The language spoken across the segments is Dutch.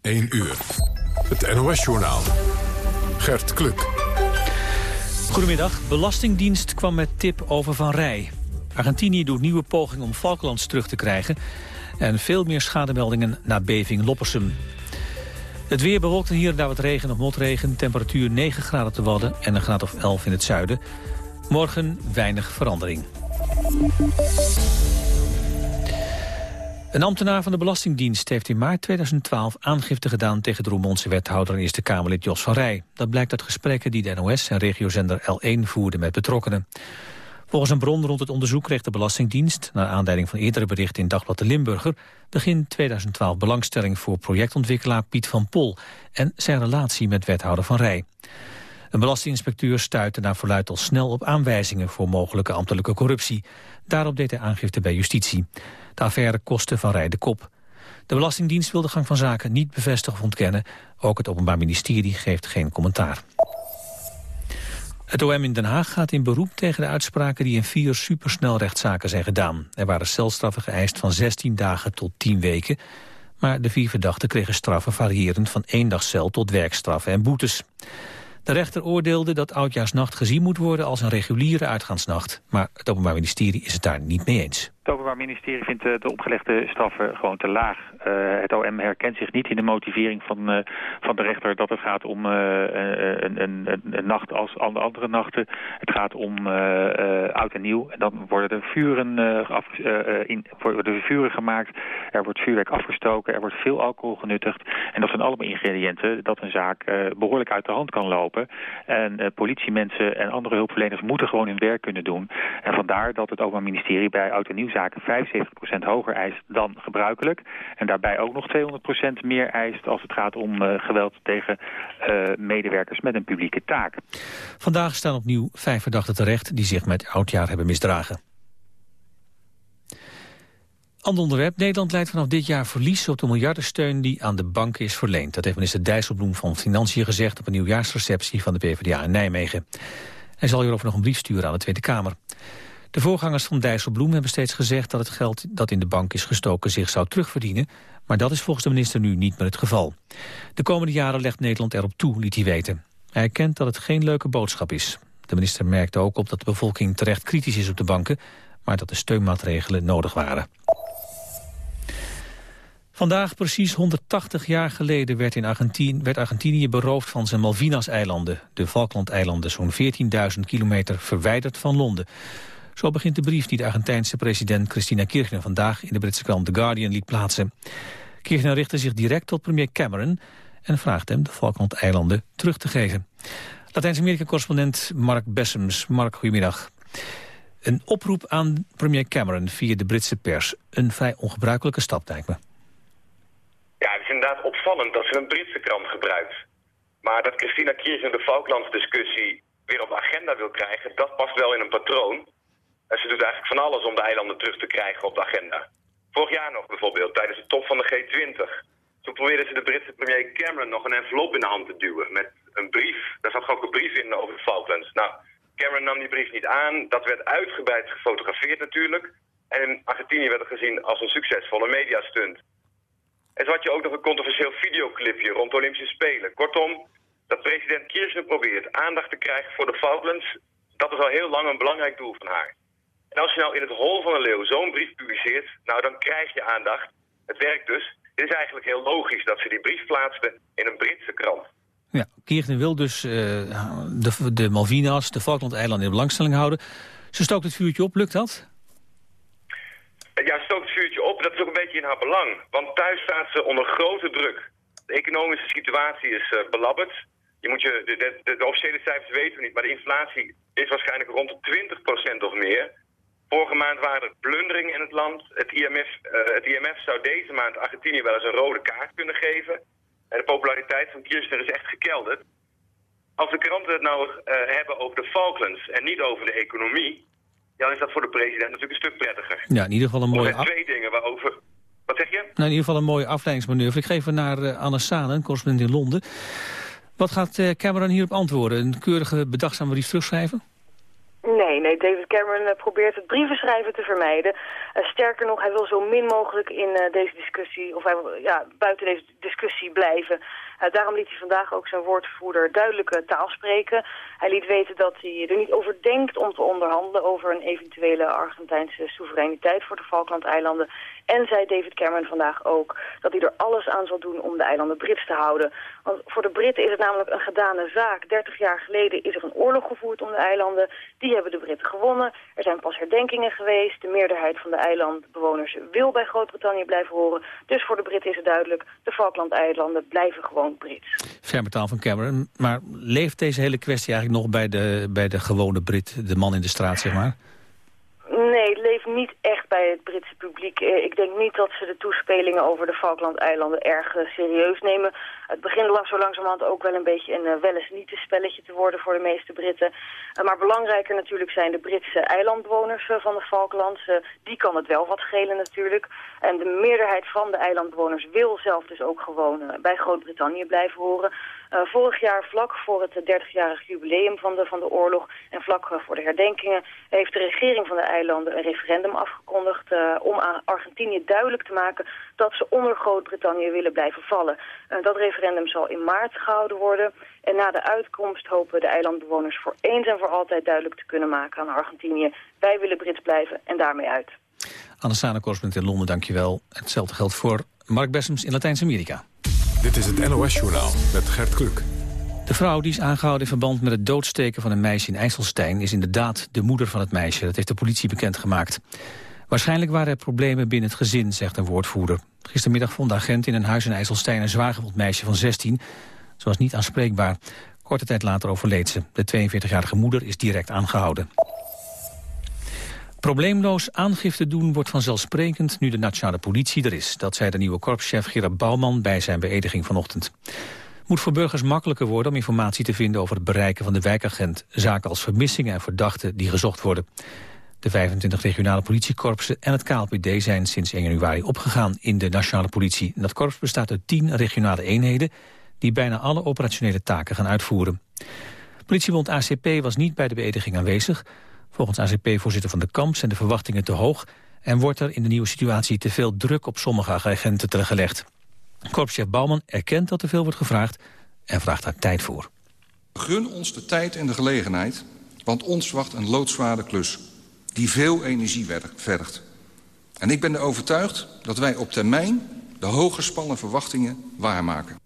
1 uur. Het NOS-journaal. Gert Kluk. Goedemiddag. Belastingdienst kwam met tip over Van Rij. Argentinië doet nieuwe poging om Falklands terug te krijgen... en veel meer schademeldingen na beving Loppersum. Het weer bewolkt hier en daar wat regen of motregen. Temperatuur 9 graden te Wadden en een graad of 11 in het zuiden. Morgen weinig verandering. Een ambtenaar van de Belastingdienst heeft in maart 2012 aangifte gedaan tegen de Roermondse wethouder en Eerste Kamerlid Jos van Rij. Dat blijkt uit gesprekken die de NOS en regiozender L1 voerden met betrokkenen. Volgens een bron rond het onderzoek kreeg de Belastingdienst... naar aanleiding van eerdere berichten in Dagblad de Limburger... begin 2012 belangstelling voor projectontwikkelaar Piet van Pol... en zijn relatie met wethouder Van Rij. Een belastinginspecteur stuitte naar verluid al snel op aanwijzingen... voor mogelijke ambtelijke corruptie. Daarop deed hij aangifte bij justitie. De affaire kostte Van Rij de kop. De Belastingdienst wil de gang van zaken niet bevestigen of ontkennen. Ook het Openbaar Ministerie geeft geen commentaar. Het OM in Den Haag gaat in beroep tegen de uitspraken die in vier supersnelrechtszaken zijn gedaan. Er waren celstraffen geëist van 16 dagen tot 10 weken. Maar de vier verdachten kregen straffen variërend van één dag cel tot werkstraffen en boetes. De rechter oordeelde dat Oudjaarsnacht gezien moet worden als een reguliere uitgaansnacht. Maar het Openbaar Ministerie is het daar niet mee eens. Het Openbaar Ministerie vindt eh, de opgelegde straffen gewoon te laag. Uh, het OM herkent zich niet in de motivering van, uh, van de rechter dat het gaat om een, een, een, nacht als andere nachten. Het gaat om oud en nieuw. En dan worden er vuren, af, in, worden vuren gemaakt, er wordt vuurwerk afgestoken, er wordt veel alcohol genuttigd. En dat zijn allemaal ingrediënten dat een zaak behoorlijk uit de hand kan lopen. En politiemensen en andere hulpverleners moeten gewoon hun werk kunnen doen. En vandaar dat het Openbaar Ministerie bij oud en nieuw zaken 75% hoger eist dan gebruikelijk. En daarbij ook nog 200% meer eist als het gaat om uh, geweld tegen uh, medewerkers met een publieke taak. Vandaag staan opnieuw vijf verdachten terecht die zich met oudjaar hebben misdragen. Ander onderwerp. Nederland leidt vanaf dit jaar verlies op de miljardensteun die aan de banken is verleend. Dat heeft minister Dijsselbloem van Financiën gezegd op een nieuwjaarsreceptie van de PvdA in Nijmegen. Hij zal hierover nog een brief sturen aan de Tweede Kamer. De voorgangers van Dijsselbloem hebben steeds gezegd dat het geld dat in de bank is gestoken zich zou terugverdienen, maar dat is volgens de minister nu niet meer het geval. De komende jaren legt Nederland erop toe, liet hij weten. Hij erkent dat het geen leuke boodschap is. De minister merkte ook op dat de bevolking terecht kritisch is op de banken, maar dat de steunmaatregelen nodig waren. Vandaag, precies 180 jaar geleden, werd, in Argentinië, werd Argentinië beroofd van zijn Malvinas-eilanden. De Falkland-eilanden, zo'n 14.000 kilometer verwijderd van Londen. Zo begint de brief die de Argentijnse president Christina Kirchner vandaag in de Britse krant The Guardian liet plaatsen. Kirchner richtte zich direct tot premier Cameron en vraagt hem de Falkland-eilanden terug te geven. Latijns-Amerika-correspondent Mark Bessems. Mark, goedemiddag. Een oproep aan premier Cameron via de Britse pers. Een vrij ongebruikelijke stap, lijkt me. Ja, het is inderdaad opvallend dat ze een Britse krant gebruikt. Maar dat Christina Kirchner de Falklands-discussie weer op agenda wil krijgen... dat past wel in een patroon. En ze doet eigenlijk van alles om de eilanden terug te krijgen op de agenda. Vorig jaar nog bijvoorbeeld, tijdens de top van de G20. Toen probeerde ze de Britse premier Cameron nog een envelop in de hand te duwen met een brief. Daar zat gewoon een brief in over de Falklands. Nou, Cameron nam die brief niet aan. Dat werd uitgebreid gefotografeerd natuurlijk. En in Argentinië werd het gezien als een succesvolle mediastunt. En zo had je ook nog een controversieel videoclipje rond de Olympische Spelen. Kortom, dat president Kirchner probeert aandacht te krijgen voor de Falklands... dat is al heel lang een belangrijk doel van haar. En als je nou in het hol van een leeuw zo'n brief publiceert, nou dan krijg je aandacht. Het werkt dus. Het is eigenlijk heel logisch dat ze die brief plaatsten in een Britse krant. Ja, Kirchner wil dus uh, de, de Malvinas, de Falklandeilanden in belangstelling houden. Ze stookt het vuurtje op, lukt dat? Ja, ze stookt het vuurtje op. Dat is ook een beetje in haar belang. Want thuis staat ze onder grote druk. De economische situatie is uh, belabberd. Je moet je, de, de, de, officiële cijfers weten we niet, maar de inflatie is waarschijnlijk rond de 20% of meer. Vorige maand waren er plunderingen in het land. Het IMF, uh, het IMF zou deze maand Argentinië wel eens een rode kaart kunnen geven. En de populariteit van Kirchner is echt gekelderd. Als de kranten het nou uh, hebben over de Falklands en niet over de economie... dan is dat voor de president natuurlijk een stuk prettiger. Ja, in ieder geval een mooie... Er zijn twee dingen waarover... Wat zeg je? Nou, in ieder geval een mooie afleidingsmanoeuvre. Ik geef het naar uh, Anne Sanen, correspondent in Londen. Wat gaat Cameron hierop antwoorden? Een keurige, bedachtzame brief terugschrijven? Nee, Nee, David Cameron probeert het brievenschrijven te vermijden. sterker nog, hij wil zo min mogelijk in deze discussie, of hij wil ja, buiten deze discussie blijven. Daarom liet hij vandaag ook zijn woordvoerder duidelijke taal spreken. Hij liet weten dat hij er niet over denkt om te onderhandelen over een eventuele Argentijnse soevereiniteit voor de Falklandeilanden. En zei David Cameron vandaag ook dat hij er alles aan zal doen om de eilanden Brits te houden. Want voor de Britten is het namelijk een gedane zaak. 30 jaar geleden is er een oorlog gevoerd om de eilanden. Die hebben de Britten gewonnen. Er zijn pas herdenkingen geweest. De meerderheid van de eilandbewoners wil bij Groot-Brittannië blijven horen. Dus voor de Britten is het duidelijk, de Falklandeilanden blijven gewoon Brits. Verbetaal van Cameron. Maar leeft deze hele kwestie eigenlijk nog bij de, bij de gewone Brit, de man in de straat, zeg maar? Niet echt bij het Britse publiek. Eh, ik denk niet dat ze de toespelingen over de Falklandeilanden erg eh, serieus nemen. Het begint lag zo langzamerhand ook wel een beetje een uh, wel eens niet spelletje te worden voor de meeste Britten. maar belangrijker natuurlijk zijn de Britse eilandbewoners van de Falklands. die kan het wel wat schelen natuurlijk. En de meerderheid van de eilandbewoners wil zelf dus ook gewoon bij Groot-Brittannië blijven horen. Uh, vorig jaar, vlak voor het 30-jarig jubileum van de, van de oorlog en vlak voor de herdenkingen, heeft de regering van de eilanden een referendum afgekondigd uh, om aan Argentinië duidelijk te maken dat ze onder Groot-Brittannië willen blijven vallen. Dat referendum zal in maart gehouden worden en na de uitkomst hopen de eilandbewoners voor eens en voor altijd duidelijk te kunnen maken aan Argentinië. Wij willen Brits blijven en daarmee uit. Anne Sane, correspondent in Londen, dankjewel. Hetzelfde geldt voor Mark Bessems in Latijns-Amerika. Dit is het NOS-journaal met Gert Kluk. De vrouw die is aangehouden in verband met het doodsteken van een meisje in IJsselstein... is inderdaad de moeder van het meisje. Dat heeft de politie bekendgemaakt. Waarschijnlijk waren er problemen binnen het gezin, zegt een woordvoerder. Gistermiddag vond de agent in een huis in IJsselstein... een zwaargewond meisje van 16. Ze was niet aanspreekbaar. Korte tijd later overleed ze. De 42-jarige moeder is direct aangehouden. Probleemloos aangifte doen wordt vanzelfsprekend nu de nationale politie er is. Dat zei de nieuwe korpschef Gerard Bouwman bij zijn beëdiging vanochtend. Moet voor burgers makkelijker worden om informatie te vinden over het bereiken van de wijkagent. Zaken als vermissingen en verdachten die gezocht worden. De 25 regionale politiekorpsen en het KLPD zijn sinds 1 januari opgegaan in de nationale politie. dat korps bestaat uit 10 regionale eenheden die bijna alle operationele taken gaan uitvoeren. Politiebond ACP was niet bij de beëdiging aanwezig... Volgens ACP-voorzitter Van de Kamp zijn de verwachtingen te hoog... en wordt er in de nieuwe situatie te veel druk op sommige agenten terechtgelegd. Korpschef Bouwman erkent dat er veel wordt gevraagd en vraagt daar tijd voor. Gun ons de tijd en de gelegenheid, want ons wacht een loodzware klus... die veel energie vergt. En ik ben er overtuigd dat wij op termijn de hooggespannen verwachtingen waarmaken.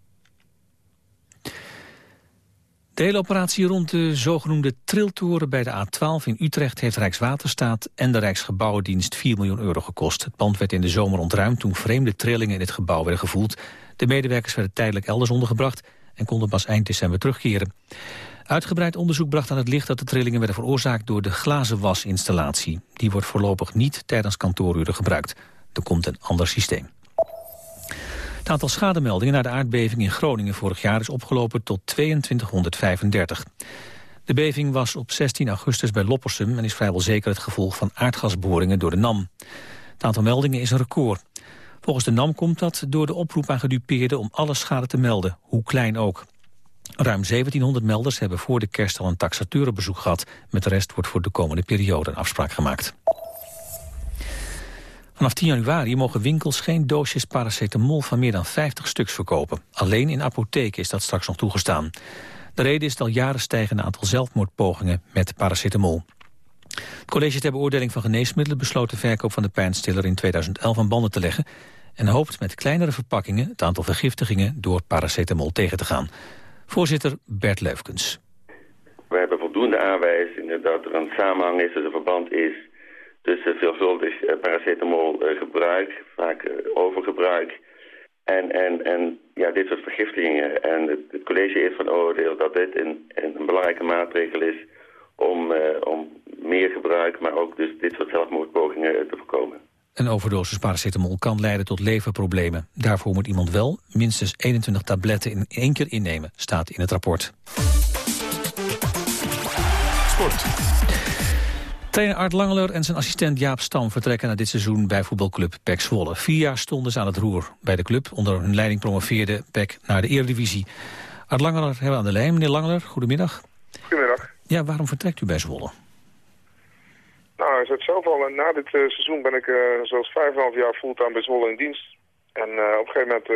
De hele operatie rond de zogenoemde triltoren bij de A12 in Utrecht... heeft Rijkswaterstaat en de Rijksgebouwendienst 4 miljoen euro gekost. Het pand werd in de zomer ontruimd toen vreemde trillingen in het gebouw werden gevoeld. De medewerkers werden tijdelijk elders ondergebracht... en konden pas eind december terugkeren. Uitgebreid onderzoek bracht aan het licht dat de trillingen werden veroorzaakt... door de glazenwasinstallatie. Die wordt voorlopig niet tijdens kantooruren gebruikt. Er komt een ander systeem. Het aantal schademeldingen na de aardbeving in Groningen vorig jaar is opgelopen tot 2235. De beving was op 16 augustus bij Loppersum en is vrijwel zeker het gevolg van aardgasboringen door de NAM. Het aantal meldingen is een record. Volgens de NAM komt dat door de oproep aan gedupeerden om alle schade te melden, hoe klein ook. Ruim 1700 melders hebben voor de kerst al een taxateurenbezoek gehad. Met de rest wordt voor de komende periode een afspraak gemaakt. Vanaf 10 januari mogen winkels geen doosjes paracetamol van meer dan 50 stuks verkopen. Alleen in apotheken is dat straks nog toegestaan. De reden is het al jaren stijgende aantal zelfmoordpogingen met paracetamol. Het college ter beoordeling van geneesmiddelen besloot de verkoop van de pijnstiller in 2011 aan banden te leggen en hoopt met kleinere verpakkingen het aantal vergiftigingen door paracetamol tegen te gaan. Voorzitter Bert Leufkens. We hebben voldoende aanwijzingen dat er een samenhang is, dat er verband is tussen veelvuldig uh, paracetamol uh, gebruik, vaak uh, overgebruik en, en, en ja, dit soort vergiftigingen. En het, het college heeft van oordeel dat dit een, een belangrijke maatregel is om, om meer gebruik, maar ook dus dit soort zelfmoordpogingen te voorkomen. Een overdosis paracetamol kan leiden tot leverproblemen. Daarvoor moet iemand wel minstens 21 tabletten in één keer innemen, staat in het rapport. Sport. Trainer Art Langeler en zijn assistent Jaap Stam vertrekken na dit seizoen bij voetbalclub PEC Zwolle. Vier jaar stonden ze aan het roer bij de club. Onder hun leiding promoveerde PEC naar de Eredivisie. Art Langeler hebben we aan de lijn. Meneer Langeler, goedemiddag. Goedemiddag. Ja, waarom vertrekt u bij Zwolle? hij zei het zelf al, na dit seizoen ben ik zoals 5,5 jaar fulltime bij Zwolle in dienst. En op een gegeven moment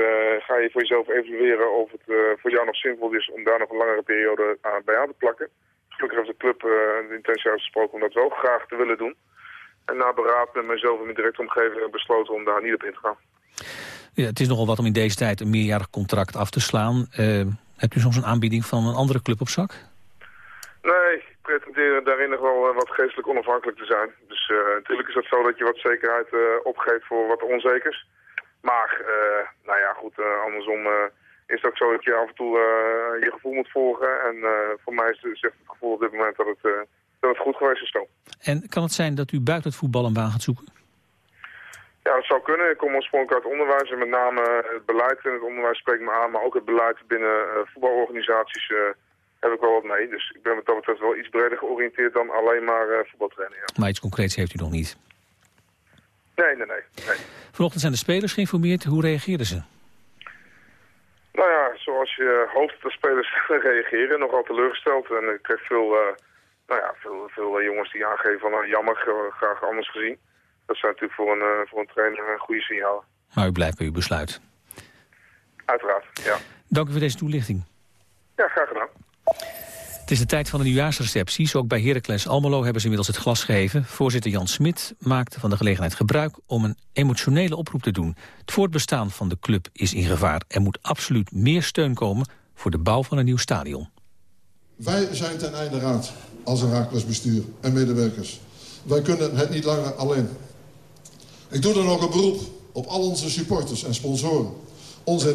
ga je voor jezelf evalueren of het voor jou nog zinvol is om daar nog een langere periode aan, bij aan te plakken. Gelukkig heeft de club de intentie uitgesproken om dat wel graag te willen doen. En na beraad met mezelf en mijn directe omgeving besloten om daar niet op in te gaan. Ja, het is nogal wat om in deze tijd een meerjarig contract af te slaan. Uh, hebt u soms een aanbieding van een andere club op zak? Nee, ik pretendeer daarin nog wel wat geestelijk onafhankelijk te zijn. Dus uh, natuurlijk is het zo dat je wat zekerheid uh, opgeeft voor wat onzekers. Maar, nou ja, goed, andersom is het ook zo dat je af en toe je gevoel moet volgen. En voor mij is, zegt het gevoel op dit moment dat het, dat het goed geweest is zo. En kan het zijn dat u buiten het voetbal een baan gaat zoeken? Ja, dat zou kunnen. Ik kom oorspronkelijk uit onderwijs en met name het beleid in het onderwijs spreekt me aan, maar ook het beleid binnen voetbalorganisaties heb ik wel wat mee. Dus ik ben wat dat betreft wel iets breder georiënteerd dan alleen maar uh, voetbaltrainen. Ja. Maar iets concreets heeft u nog niet? Nee, nee, nee, nee. Vanochtend zijn de spelers geïnformeerd. Hoe reageerden ze? Nou ja, zoals je hoopt dat de spelers reageren, nogal teleurgesteld. En ik krijg veel, nou ja, veel, veel jongens die aangeven van nou, jammer, graag anders gezien dat zou natuurlijk voor een, voor een trainer een goede signaal. Maar u blijft bij uw besluit? Uiteraard, ja. Dank u voor deze toelichting. Ja, graag gedaan. Het is de tijd van de nieuwjaarsrecepties. Ook bij Heracles Almelo hebben ze inmiddels het glas gegeven. Voorzitter Jan Smit maakte van de gelegenheid gebruik om een emotionele oproep te doen. Het voortbestaan van de club is in gevaar. Er moet absoluut meer steun komen voor de bouw van een nieuw stadion. Wij zijn ten einde raad als Heracles bestuur en medewerkers. Wij kunnen het niet langer alleen. Ik doe dan ook een beroep op al onze supporters en sponsoren. Ons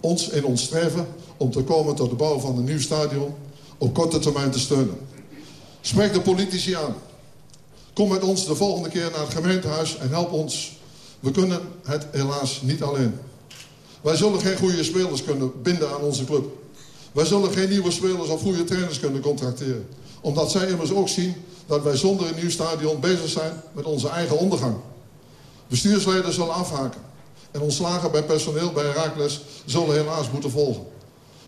ons in ons streven om te komen tot de bouw van een nieuw stadion op korte termijn te steunen. Spreek de politici aan. Kom met ons de volgende keer naar het gemeentehuis en help ons. We kunnen het helaas niet alleen. Wij zullen geen goede spelers kunnen binden aan onze club. Wij zullen geen nieuwe spelers of goede trainers kunnen contracteren. Omdat zij immers ook zien dat wij zonder een nieuw stadion bezig zijn met onze eigen ondergang. Bestuursleden zullen afhaken. En ontslagen bij personeel bij Herakles zullen helaas moeten volgen.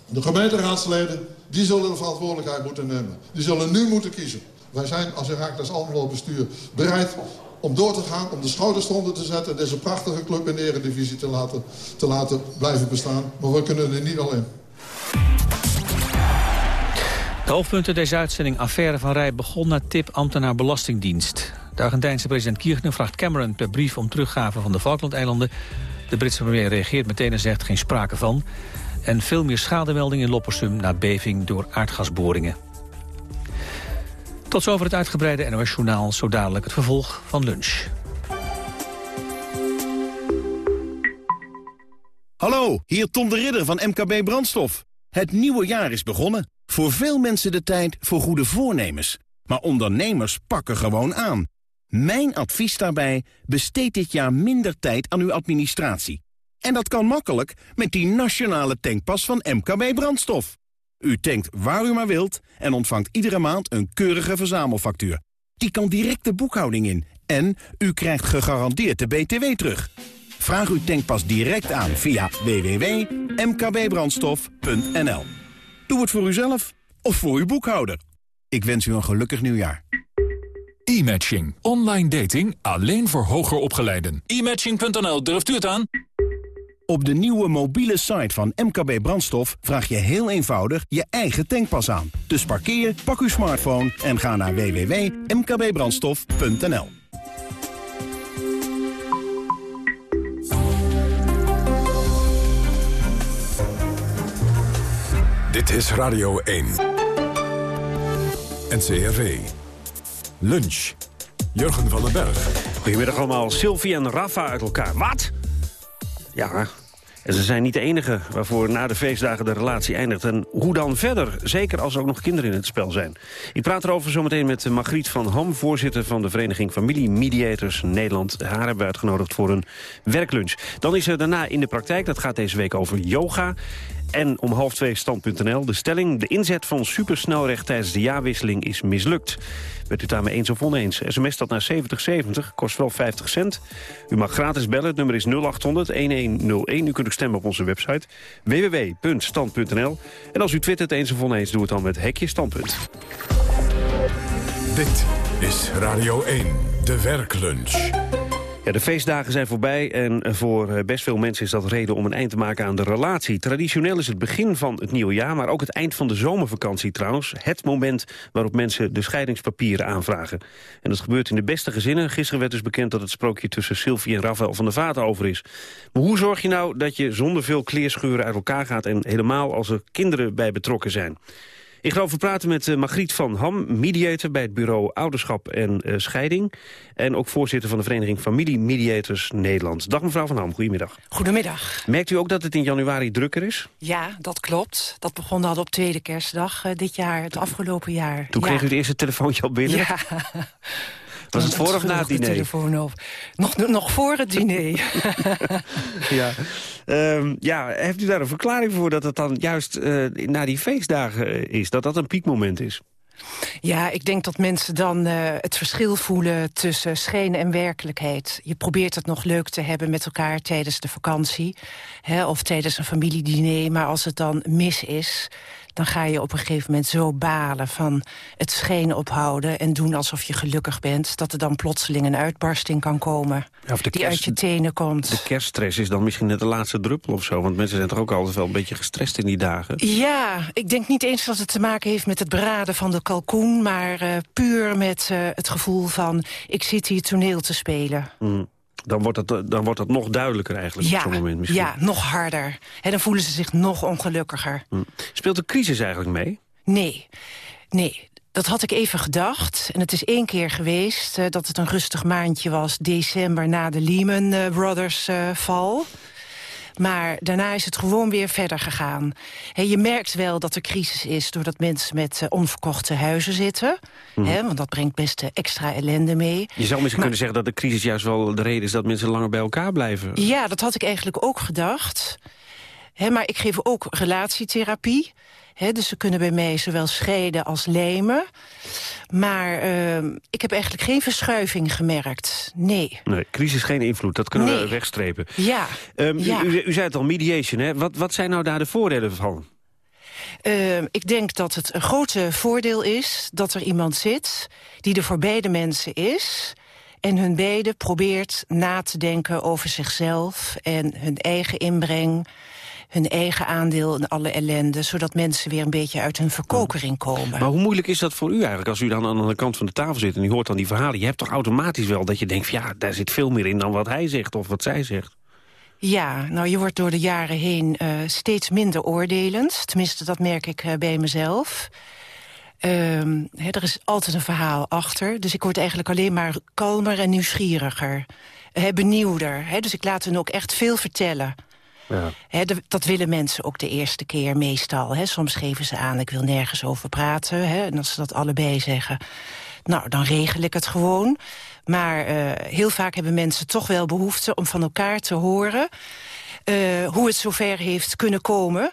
De gemeenteraadsleden die zullen de verantwoordelijkheid moeten nemen. Die zullen nu moeten kiezen. Wij zijn als Herakles Almelo bestuur bereid om door te gaan, om de schouders eronder te zetten... en deze prachtige club in de eredivisie te laten, te laten blijven bestaan. Maar we kunnen er niet alleen. De hoofdpunten deze uitzending Affaire van Rij begon na tip ambtenaar Belastingdienst. De Argentijnse president Kirchner vraagt Cameron per brief om teruggave van de Falklandeilanden. De Britse premier reageert meteen en zegt geen sprake van. En veel meer schademeldingen in Loppersum na beving door aardgasboringen. Tot zover het uitgebreide NOS-journaal. Zo dadelijk het vervolg van lunch. Hallo, hier Tom de Ridder van MKB Brandstof. Het nieuwe jaar is begonnen. Voor veel mensen de tijd voor goede voornemens. Maar ondernemers pakken gewoon aan. Mijn advies daarbij, besteed dit jaar minder tijd aan uw administratie. En dat kan makkelijk met die nationale tankpas van MKB Brandstof. U tankt waar u maar wilt en ontvangt iedere maand een keurige verzamelfactuur. Die kan direct de boekhouding in en u krijgt gegarandeerd de BTW terug. Vraag uw tankpas direct aan via www.mkbbrandstof.nl. Doe het voor uzelf of voor uw boekhouder. Ik wens u een gelukkig nieuwjaar. E-matching. Online dating alleen voor hoger opgeleiden. E-matching.nl, durft u het aan? Op de nieuwe mobiele site van MKB Brandstof vraag je heel eenvoudig je eigen tankpas aan. Dus parkeer, pak uw smartphone en ga naar www.mkbbrandstof.nl. Dit is Radio 1. NCRV. Lunch. Jurgen van den Berg. Goedemiddag allemaal. Sylvie en Rafa uit elkaar. Wat? Ja, en ze zijn niet de enige waarvoor na de feestdagen de relatie eindigt. En hoe dan verder? Zeker als er ook nog kinderen in het spel zijn. Ik praat erover zometeen met Margriet van Ham... voorzitter van de vereniging Familie Mediators Nederland. Haar hebben we uitgenodigd voor een werklunch. Dan is er daarna in de praktijk, dat gaat deze week over yoga. En om half twee stand.nl. De stelling, de inzet van supersnelrecht tijdens de jaarwisseling is mislukt. Bent u daarmee eens of oneens? SMS dat naar 7070, kost wel 50 cent. U mag gratis bellen, het nummer is 0800-1101. U kunt ook stemmen op onze website www.stand.nl. En als u twittert eens of oneens, doe het dan met Hekje Standpunt. Dit is Radio 1, de werklunch. De feestdagen zijn voorbij en voor eh, best veel mensen is dat reden om een eind te maken aan de relatie. Traditioneel is het begin van het nieuwe jaar, maar ook het eind van de zomervakantie trouwens. Het moment waarop mensen de scheidingspapieren aanvragen. En dat gebeurt in de beste gezinnen. Gisteren werd dus bekend dat het sprookje tussen Sylvie en Rafael van der Vaart over is. Maar hoe zorg je nou dat je zonder veel kleerscheuren uit elkaar gaat... en helemaal als er kinderen bij betrokken zijn? Ik ga over praten met uh, Margriet van Ham, mediator bij het bureau Ouderschap en uh, Scheiding. En ook voorzitter van de vereniging Familie Mediators Nederland. Dag mevrouw van Ham, goedemiddag. Goedemiddag. Merkt u ook dat het in januari drukker is? Ja, dat klopt. Dat begon al op tweede kerstdag uh, dit jaar, het afgelopen jaar. Toen ja. kreeg u het eerste telefoontje al binnen? Ja. Was het voor of na het diner? telefoon op. Nog, nog voor het diner. ja. Um, ja, heeft u daar een verklaring voor dat het dan juist uh, na die feestdagen is? Dat dat een piekmoment is? Ja, ik denk dat mensen dan uh, het verschil voelen tussen schenen en werkelijkheid. Je probeert het nog leuk te hebben met elkaar tijdens de vakantie. Hè, of tijdens een familiediner. Maar als het dan mis is, dan ga je op een gegeven moment zo balen van het scheen ophouden... en doen alsof je gelukkig bent, dat er dan plotseling een uitbarsting kan komen... Ja, die kerst, uit je tenen komt. De kerststress is dan misschien net de laatste druppel of zo... want mensen zijn toch ook altijd wel een beetje gestrest in die dagen? Ja, ik denk niet eens dat het te maken heeft met het braden van de kalkoen... maar uh, puur met uh, het gevoel van, ik zit hier toneel te spelen. Mm. Dan wordt, dat, dan wordt dat nog duidelijker eigenlijk ja, op zo'n moment misschien. Ja, nog harder. He, dan voelen ze zich nog ongelukkiger. Hm. Speelt de crisis eigenlijk mee? Nee, nee. Dat had ik even gedacht. En het is één keer geweest uh, dat het een rustig maandje was... december na de Lehman uh, Brothers uh, val. Maar daarna is het gewoon weer verder gegaan. He, je merkt wel dat er crisis is doordat mensen met uh, onverkochte huizen zitten. Mhm. Mm. He, want dat brengt best uh, extra ellende mee. Je zou misschien maar, kunnen zeggen dat de crisis juist wel de reden is... dat mensen langer bij elkaar blijven. Ja, dat had ik eigenlijk ook gedacht. He, maar ik geef ook relatietherapie. He, dus ze kunnen bij mij zowel scheiden als lemen. Maar uh, ik heb eigenlijk geen verschuiving gemerkt. Nee. Nee, crisis geen invloed. Dat kunnen nee. we wegstrepen. Ja. Um, ja. U, u, zei het al, mediation. Hè? Wat, wat zijn nou daar de voordelen van? Uh, ik denk dat het een grote voordeel is dat er iemand zit... die er voor beide mensen is en hun beiden probeert na te denken over zichzelf... en hun eigen inbreng hun eigen aandeel in alle ellende... zodat mensen weer een beetje uit hun verkokering komen. Maar hoe moeilijk is dat voor u eigenlijk als u dan aan de andere kant van de tafel zit... en u hoort dan die verhalen? Je hebt toch automatisch wel dat je denkt... Van, ja, daar zit veel meer in dan wat hij zegt of wat zij zegt. Ja, nou je wordt door de jaren heen uh, steeds minder oordelend. Tenminste, dat merk ik uh, bij mezelf. Um, he, er is altijd een verhaal achter. Dus ik word eigenlijk alleen maar kalmer en nieuwsgieriger. He, benieuwder. He, dus ik laat hen ook echt veel vertellen. Ja. Dat willen mensen ook de eerste keer meestal. Soms geven ze aan, ik wil nergens over praten. En als ze dat allebei zeggen, nou, dan regel ik het gewoon. Maar uh, heel vaak hebben mensen toch wel behoefte om van elkaar te horen... Uh, hoe het zover heeft kunnen komen...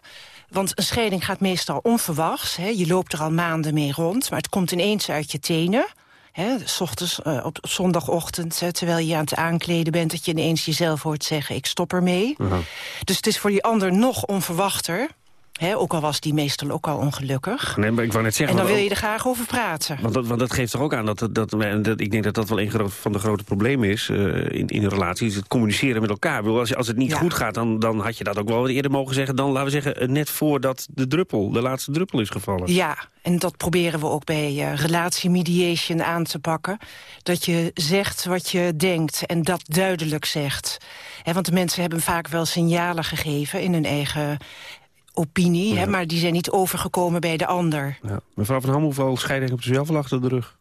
Want een scheiding gaat meestal onverwachts. Je loopt er al maanden mee rond, maar het komt ineens uit je tenen. Hè, s ochtends, uh, op, op, zondagochtend, hè, terwijl je aan het aankleden bent... dat je ineens jezelf hoort zeggen, ik stop ermee. -huh. Dus het is voor die ander nog onverwachter... He, ook al was die meestal ook al ongelukkig. Nee, maar ik wou net zeggen, en dan wil je er graag over praten. Want dat, want dat geeft toch ook aan dat, dat, dat, dat ik denk dat dat wel een van de grote problemen is uh, in, in een relatie. Is het communiceren met elkaar. Als, als het niet ja. goed gaat, dan, dan had je dat ook wel wat eerder mogen zeggen. Dan laten we zeggen, net voordat de druppel, de laatste druppel is gevallen. Ja, en dat proberen we ook bij uh, relatiemediation aan te pakken. Dat je zegt wat je denkt en dat duidelijk zegt. He, want de mensen hebben vaak wel signalen gegeven in hun eigen opinie, ja. hè, maar die zijn niet overgekomen bij de ander. Ja. Mevrouw Van Ham, hoeveel scheidingen hebt u zelf al achter de rug?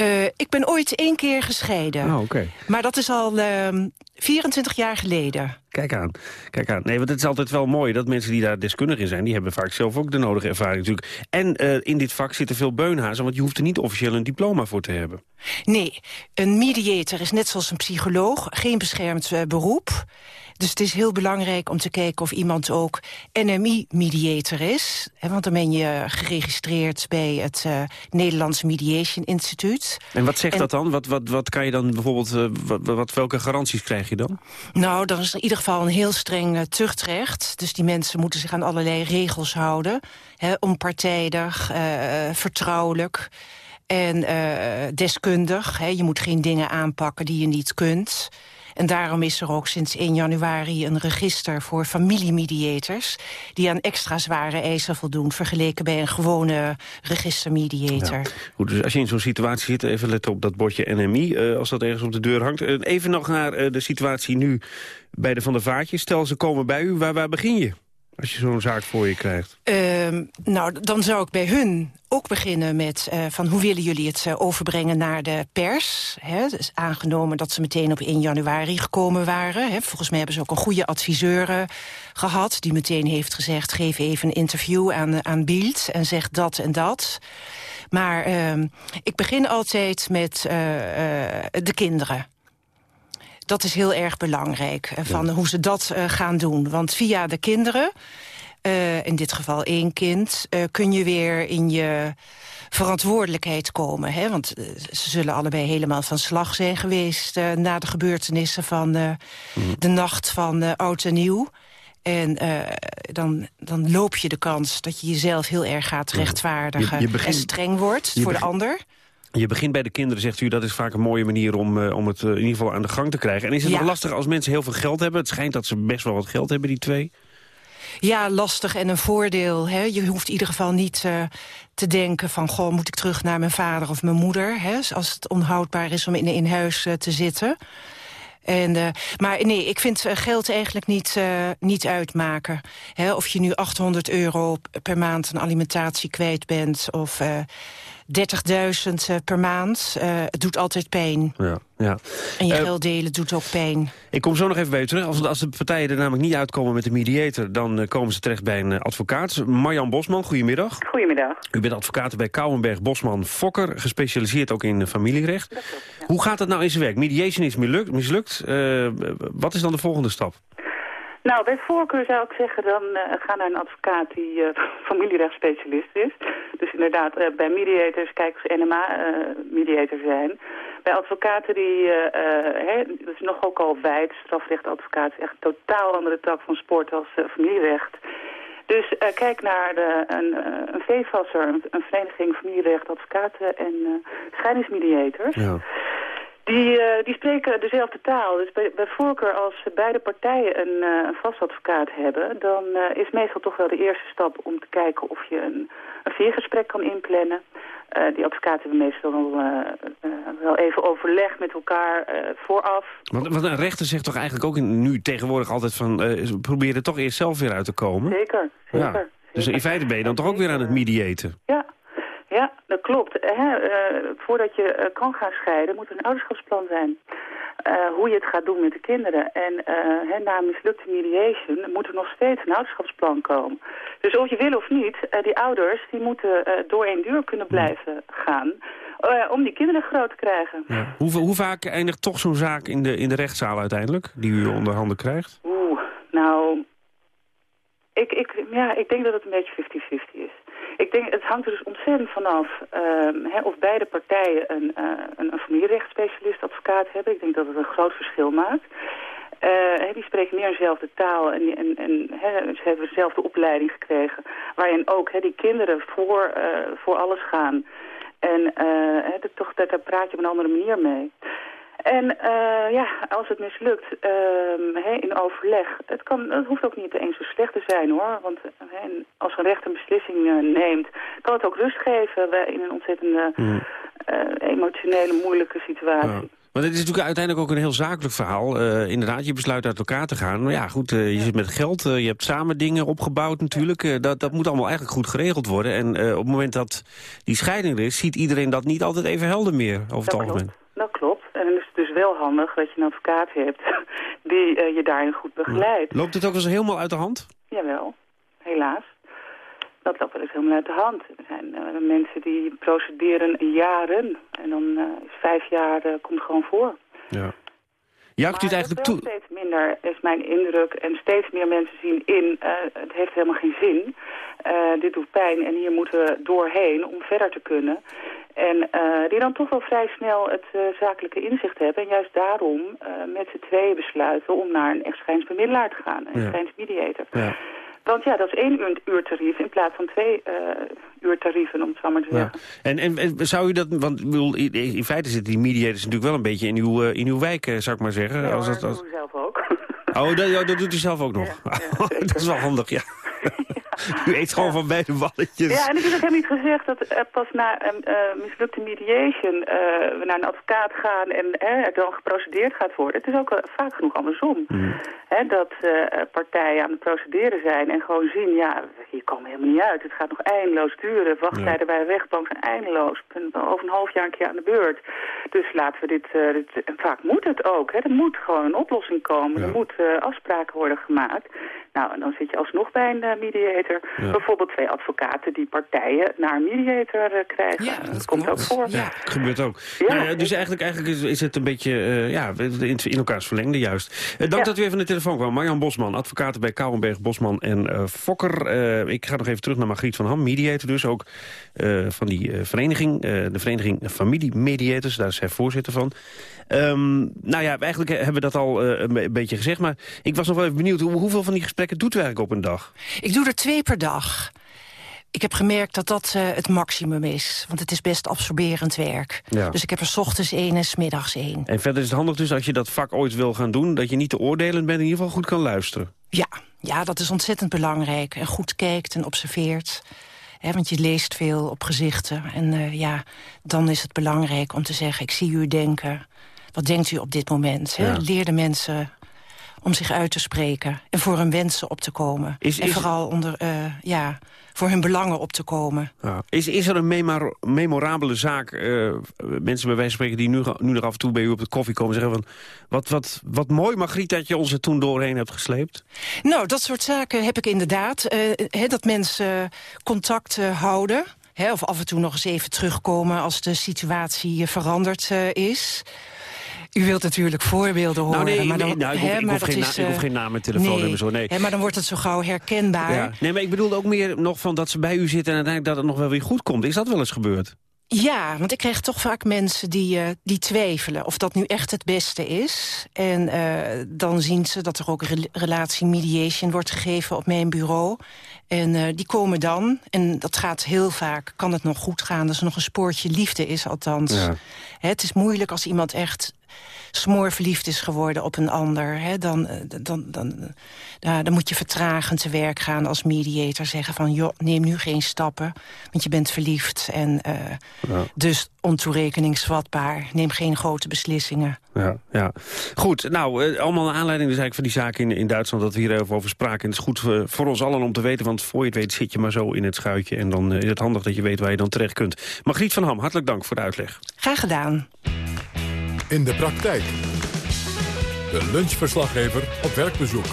Uh, ik ben ooit één keer gescheiden. Oh, okay. Maar dat is al uh, 24 jaar geleden. Kijk aan, kijk aan. Nee, want het is altijd wel mooi dat mensen die daar deskundig in zijn... die hebben vaak zelf ook de nodige ervaring natuurlijk. En uh, in dit vak zitten veel beunhazen... want je hoeft er niet officieel een diploma voor te hebben. Nee, een mediator is net zoals een psycholoog... geen beschermd uh, beroep. Dus het is heel belangrijk om te kijken of iemand ook NMI-mediator is. Hè, want dan ben je geregistreerd bij het uh, Nederlands Mediation Instituut. En wat zegt en, dat dan? Wat, wat, wat kan je dan bijvoorbeeld, uh, wat, wat, welke garanties krijg je dan? Nou, dan is er in ieder geval een heel streng uh, tuchtrecht. Dus die mensen moeten zich aan allerlei regels houden. Hè, onpartijdig, vertrouwelijk... En deskundig, hè, je moet geen dingen aanpakken die je niet kunt. En daarom is er ook sinds 1 januari een register voor familiemediators... die aan extra zware eisen voldoen... vergeleken bij een gewone registermediator. Goed, dus als je in zo'n situatie zit, even letten op dat bordje NMI... Uh, als dat ergens op de deur hangt. Uh, even nog naar uh, de situatie nu bij de Van der Vaartjes. Stel, ze komen bij u, waar, waar begin je? Als je zo'n zaak voor je krijgt. Uh, nou, dan zou ik bij hun ook beginnen met... Uh, van hoe willen jullie het uh, overbrengen naar de pers? Hè? Dus aangenomen dat ze meteen op 1 januari gekomen waren. Hè? Volgens mij hebben ze ook een goede adviseur uh, gehad... die meteen heeft gezegd, geef even een interview aan, aan Bild... en zeg dat en dat. Maar ehm, ik begin altijd met de kinderen. Dat is heel erg belangrijk, van hoe ze dat uh, gaan doen. Want via de kinderen, uh, in dit geval één kind... Uh, kun je weer in je verantwoordelijkheid komen. Hè? Want ze zullen allebei helemaal van slag zijn geweest... na de gebeurtenissen van mm. de nacht van Oud en Nieuw. En dan, dan loop je de kans dat je jezelf heel erg gaat rechtvaardigen... Je, je begint, en streng wordt voor de ander. Je begint bij de kinderen, zegt u, dat is vaak een mooie manier om, uh, om het uh, in ieder geval aan de gang te krijgen. En is het ja. nog lastig als mensen heel veel geld hebben? Het schijnt dat ze best wel wat geld hebben, die twee. Ja, lastig en een voordeel. Hè. Je hoeft in ieder geval niet uh, te denken van... goh, moet ik terug naar mijn vader of mijn moeder... Hè, als het onhoudbaar is om in, in huis te zitten. En, uh, maar nee, ik vind geld eigenlijk niet, uh, niet uitmaken. Hè, of je nu 800 euro per maand een alimentatie kwijt bent... of uh, 30.000 per maand. Uh, het doet altijd pijn. Ja, ja. En je uh, geld delen doet ook pijn. Ik kom zo nog even bij u terug. Als, als de partijen er namelijk niet uitkomen met de mediator... dan uh, komen ze terecht bij een advocaat. Marjan Bosman, goedemiddag. Goedemiddag. U bent advocaat bij Kouwenberg Bosman Fokker... gespecialiseerd ook in familierecht. Klopt, ja. Hoe gaat het nou in zijn werk? Mediation is mislukt. mislukt. wat is dan de volgende stap? Nou, bij voorkeur zou ik zeggen, dan uh, ga naar een advocaat die uh, familierechtsspecialist is. Dus inderdaad, uh, bij mediators, kijk of ze NMA-mediator zijn. Bij advocaten die, dat is nog ook al wijd, strafrechtadvocaat is echt een totaal andere tak van sport als familierecht. Dus kijk naar de, een, een VVASser, een, een vereniging familierecht, advocaten en scheidingsmediators. Ja. Die, uh, die spreken dezelfde taal. Dus bij, bij voorkeur als beide partijen een, uh, een vast advocaat hebben... dan uh, is meestal toch wel de eerste stap om te kijken of je een, een viergesprek kan inplannen. die advocaten hebben meestal wel, wel even overleg met elkaar vooraf. Want, want, een rechter zegt toch eigenlijk ook nu tegenwoordig altijd van... probeer er toch eerst zelf weer uit te komen? Zeker, zeker. Ja. Dus in feite ben je dan toch ook weer aan het mediaten? Ja, ja, dat klopt. Hè, uh, voordat je uh, kan gaan scheiden moet er een ouderschapsplan zijn. Uh, hoe je het gaat doen met de kinderen. En hè, na mislukte mediation moet er nog steeds een ouderschapsplan komen. Dus of je wil of niet, die ouders die moeten door één deur kunnen blijven gaan... om die kinderen groot te krijgen. Ja. Hoe, hoe, vaak eindigt toch zo'n zaak in de, in de rechtszaal uiteindelijk, die u onder handen krijgt? Oeh, nou... Ik, ik, ja, ik denk dat het een beetje 50-50 is. Ik denk, het hangt er dus ontzettend vanaf uh, of beide partijen een, uh, een, een familierechtsspecialist, advocaat hebben. Ik denk dat het een groot verschil maakt. Uh, die spreken meer dezelfde taal en, en, en ze hebben dezelfde opleiding gekregen. Waarin ook die kinderen voor, uh, voor alles gaan. En toch, daar praat je op een andere manier mee. En uh, ja, als het mislukt uh, in overleg, het, kan, het hoeft ook niet eens zo slecht te zijn hoor. Want als een rechter een beslissing uh, neemt, kan het ook rust geven in een ontzettende mm. emotionele, moeilijke situatie. Ja. Maar het is natuurlijk uiteindelijk ook een heel zakelijk verhaal. Uh, inderdaad, je besluit uit elkaar te gaan. Maar ja, goed, uh, je zit met geld, uh, je hebt samen dingen opgebouwd natuurlijk. dat, dat moet allemaal eigenlijk goed geregeld worden. En op het moment dat die scheiding er is, ziet iedereen dat niet altijd even helder meer over dat het algemeen. Klopt. Dat klopt. En dan is het dus wel handig dat je een advocaat hebt die uh, je daarin goed begeleidt. Loopt het ook eens helemaal uit de hand? Jawel, helaas. Dat loopt wel eens helemaal uit de hand. Er zijn uh, mensen die procederen jaren. En dan uh, is vijf jaar komt gewoon voor. Ja. Juicht u het eigenlijk toe? steeds minder, is mijn indruk. En steeds meer mensen zien in, het heeft helemaal geen zin. dit doet pijn en hier moeten we doorheen om verder te kunnen. En uh, die dan toch wel vrij snel het uh, zakelijke inzicht hebben. En juist daarom uh, met z'n tweeën besluiten om naar een echtschijnsbemiddelaar te gaan. Een ja. echtschijnsmediator. Ja. Want ja, dat is één uur, uur tarief in plaats van twee uurtarieven, om het zo maar te Ja. zeggen. En, en, en zou u dat, want in, feite zitten die mediators natuurlijk wel een beetje in uw, eh, in uw wijk, eh, zou ik maar zeggen. Ja, als dat als... doe ik zelf ook. Oh, dat, ja, dat doet u zelf ook nog. dat is wel handig, ja. u eet gewoon van beide balletjes. Ja, en ik heb ook helemaal niet gezegd dat pas na een eh, mislukte mediation eh, we naar een advocaat gaan en er dan geprocedeerd gaat worden. Het is ook eh, vaak genoeg andersom. Hè, dat eh, partijen aan het procederen zijn en gewoon zien, ja, hier komen we helemaal niet uit. Het gaat nog eindeloos duren. Wachttijden bij de rechtbank zijn eindeloos. Over een half jaar een keer aan de beurt. Dus laten we dit, dit en vaak moet het ook. Hè. Er moet gewoon een oplossing komen. Er moeten uh, afspraken worden gemaakt. Nou, en dan zit je alsnog bij een uh, mediator. Ja. Bijvoorbeeld twee advocaten die partijen naar een mediator uh, krijgen. Ja, dat, dat komt ook voor. Ja, dat gebeurt ook. Ja. Nou, dus eigenlijk, eigenlijk is, is, het een beetje uh, ja, in, in, elkaars verlengde juist. dank ja. dat u even aan de telefoon kwam. Marjan Bosman, advocaat bij Kouwenberg, Bosman en Fokker. ik ga nog even terug naar Margriet van Ham, mediator dus. Ook van die vereniging, de vereniging Familie Mediators. Daar is zij voorzitter van. Um, nou ja, eigenlijk hebben we dat al uh, een beetje gezegd. Maar ik was nog wel even benieuwd, hoe, hoeveel van die gesprekken doet u eigenlijk op een dag? Ik doe er twee per dag. Ik heb gemerkt dat dat uh, het maximum is. Want het is best absorberend werk. Ja. Dus ik heb er 's ochtends één en 's middags één. En verder is het handig dus als je dat vak ooit wil gaan doen... dat je niet te oordelen bent, in ieder geval goed kan luisteren. Ja, ja dat is ontzettend belangrijk. En goed kijkt en observeert. He, want je leest veel op gezichten. En uh, ja, dan is het belangrijk om te zeggen... ik zie u denken. Wat denkt u op dit moment? Ja. Leer de mensen om zich uit te spreken. En voor hun wensen op te komen. Is, is... En vooral onder, uh, ja, voor hun belangen op te komen. Ja. Is, is er een memor memorabele zaak, uh, mensen bij wijze van spreken... die nu, nu nog af en toe bij u op de koffie komen zeggen van... wat, wat, wat mooi, Margriet, dat je ons er toen doorheen hebt gesleept? Nou, dat soort zaken heb ik inderdaad. Uh, he, dat mensen contact houden... He, of af en toe nog eens even terugkomen als de situatie veranderd is... U wilt natuurlijk voorbeelden horen. Nou, nee, maar dan, nee, nou, ik, hè, ik, maar hoef geen, is, ik hoef geen naam en telefoonnummer. Nee, nee. Hè, maar dan wordt het zo gauw herkenbaar. Ja. Nee, maar ik bedoelde ook meer nog van dat ze bij u zitten... en uiteindelijk dat het nog wel weer goed komt. Is dat wel eens gebeurd? Ja, want ik krijg toch vaak mensen die, uh, die twijfelen of dat nu echt het beste is. En uh, dan zien ze dat er ook re relatie mediation wordt gegeven op mijn bureau. En uh, die komen dan, en dat gaat heel vaak, kan het nog goed gaan... als er nog een spoortje liefde is, althans. Ja. Het is moeilijk als iemand echt smoorverliefd is geworden op een ander. Hè, dan, dan, dan, dan, dan moet je vertragend te werk gaan als mediator. Zeggen van, joh, neem nu geen stappen, want je bent verliefd. En uh, ja. dus ontoerekeningsvatbaar. Neem geen grote beslissingen. Ja, ja. Goed, nou, uh, allemaal een aanleiding dus eigenlijk van die zaak in, in Duitsland... dat we hier even over spraken. En het is goed uh, voor ons allen om te weten... want voor je het weet zit je maar zo in het schuitje... en dan is het handig dat je weet waar je dan terecht kunt. Margriet van Ham, hartelijk dank voor de uitleg. Graag gedaan. In de praktijk. De lunchverslaggever op werkbezoek.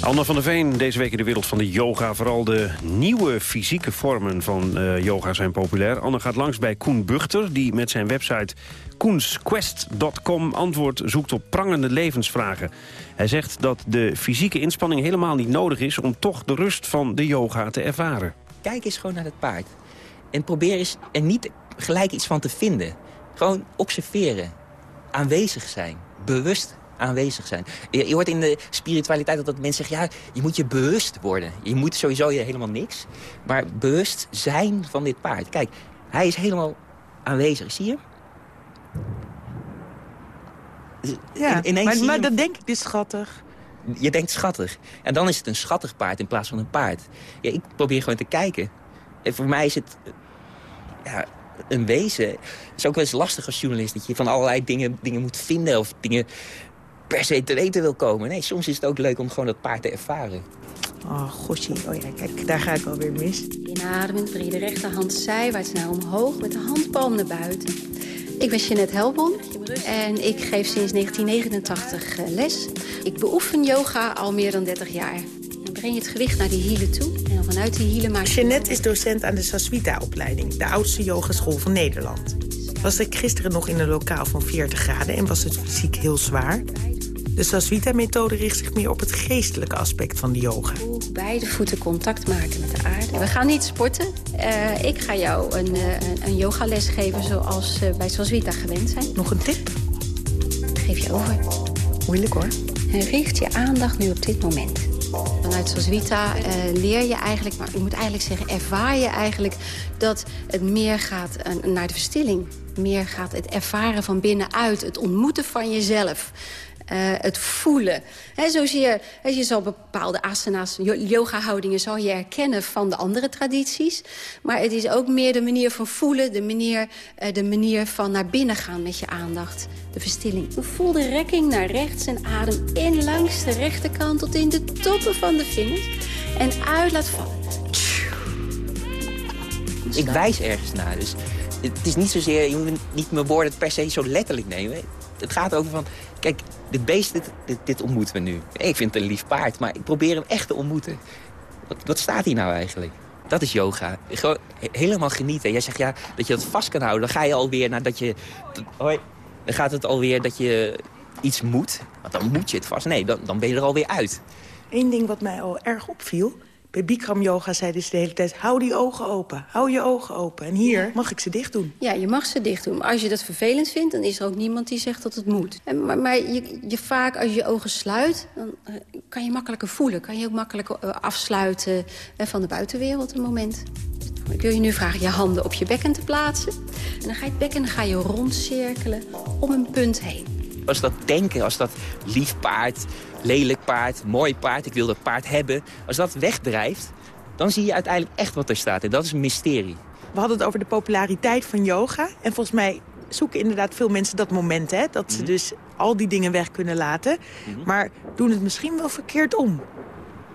Anna van der Veen, deze week in de wereld van de yoga. Vooral de nieuwe fysieke vormen van uh, yoga zijn populair. Anne gaat langs bij Koen Buchter, die met zijn website koensquest.com antwoord zoekt op prangende levensvragen. Hij zegt dat de fysieke inspanning helemaal niet nodig is... om toch de rust van de yoga te ervaren. Kijk eens gewoon naar het paard. En probeer eens er niet gelijk iets van te vinden. Gewoon observeren. Aanwezig zijn. Bewust aanwezig zijn. Je, je hoort in de spiritualiteit dat mensen zeggen... ja, je moet je bewust worden. Je moet sowieso je helemaal niks. Maar bewust zijn van dit paard. Kijk, hij is helemaal aanwezig. Zie je? Ja, in, maar, maar dan denk ik dus schattig. Je denkt schattig. En dan is het een schattig paard in plaats van een paard. Ja, ik probeer gewoon te kijken. En voor mij is het... Ja, een wezen. Het is ook wel eens lastig als journalist... dat je van allerlei dingen, dingen moet vinden... of dingen per se te weten wil komen. Nee, soms is het ook leuk om gewoon dat paard te ervaren. Oh, gosje. Oh ja, kijk, daar ga ik alweer mis. Inademend, breng je de rechterhand zijwaarts naar omhoog... met de handpalm naar buiten. Ik ben Jeanette Helbon en ik geef sinds 1989 les. Ik beoefen yoga al meer dan 30 jaar. Breng je het gewicht naar die hielen toe en dan vanuit die hielen maak je... Jeanette is docent aan de Saswita-opleiding, de oudste yogaschool van Nederland. Was ik gisteren nog in een lokaal van 40 graden en was het fysiek heel zwaar... De Saswita-methode richt zich meer op het geestelijke aspect van de yoga. Beide voeten contact maken met de aarde. We gaan niet sporten. Uh, ik ga jou een, uh, een yogales geven zoals uh, bij Saswita gewend zijn. Nog een tip? Geef je over. Moeilijk hoor. En richt je aandacht nu op dit moment. Vanuit Soswita uh, leer je eigenlijk, maar ik moet eigenlijk zeggen... ervaar je eigenlijk dat het meer gaat uh, naar de verstilling. Meer gaat het ervaren van binnenuit, het ontmoeten van jezelf. Uh, het voelen. He, he, je zal bepaalde asana's, yoga-houdingen... zal je herkennen van de andere tradities. Maar het is ook meer de manier van voelen... de manier, uh, de manier van naar binnen gaan met je aandacht. De verstilling. Voel de rekking naar rechts en adem in langs de rechterkant... tot in de toppen van de vingers. En uit laat vallen. Ik wijs ergens naar, dus... Het is niet zozeer, je moet niet mijn woorden per se zo letterlijk nemen. Het gaat over van, kijk, dit beest, dit, dit, dit, ontmoeten we nu. Ik vind het een lief paard, maar ik probeer hem echt te ontmoeten. Wat, wat staat hier nou eigenlijk? Dat is yoga. Gewoon helemaal genieten. Jij zegt ja, dat je dat vast kan houden. Dan ga je alweer nadat je... Hoi. Dan gaat het alweer dat je iets moet. Want dan moet je het vast. Nee, dan, dan ben je er alweer uit. Eén ding wat mij al erg opviel... Bij Bikram yoga zeiden ze de hele tijd, hou die ogen open, hou je ogen open. En hier mag ik ze dicht doen. Ja, je mag ze dicht doen. Maar als je dat vervelend vindt, dan is er ook niemand die zegt dat het moet. En, maar maar je, je, vaak, als je je ogen sluit, dan uh, kan je makkelijker voelen. Kan je ook makkelijker uh, afsluiten uh, van de buitenwereld een moment. Ik wil je nu vragen je handen op je bekken te plaatsen. En dan ga je het bekken dan ga je rondcirkelen om een punt heen. Als dat denken, als dat lief paard, lelijk paard, mooi paard, ik wil dat paard hebben. Als dat wegdrijft, dan zie je uiteindelijk echt wat er staat. En dat is een mysterie. We hadden het over de populariteit van yoga. En volgens mij zoeken inderdaad veel mensen dat moment, hè? Dat ze dus al die dingen weg kunnen laten. Maar doen het misschien wel verkeerd om.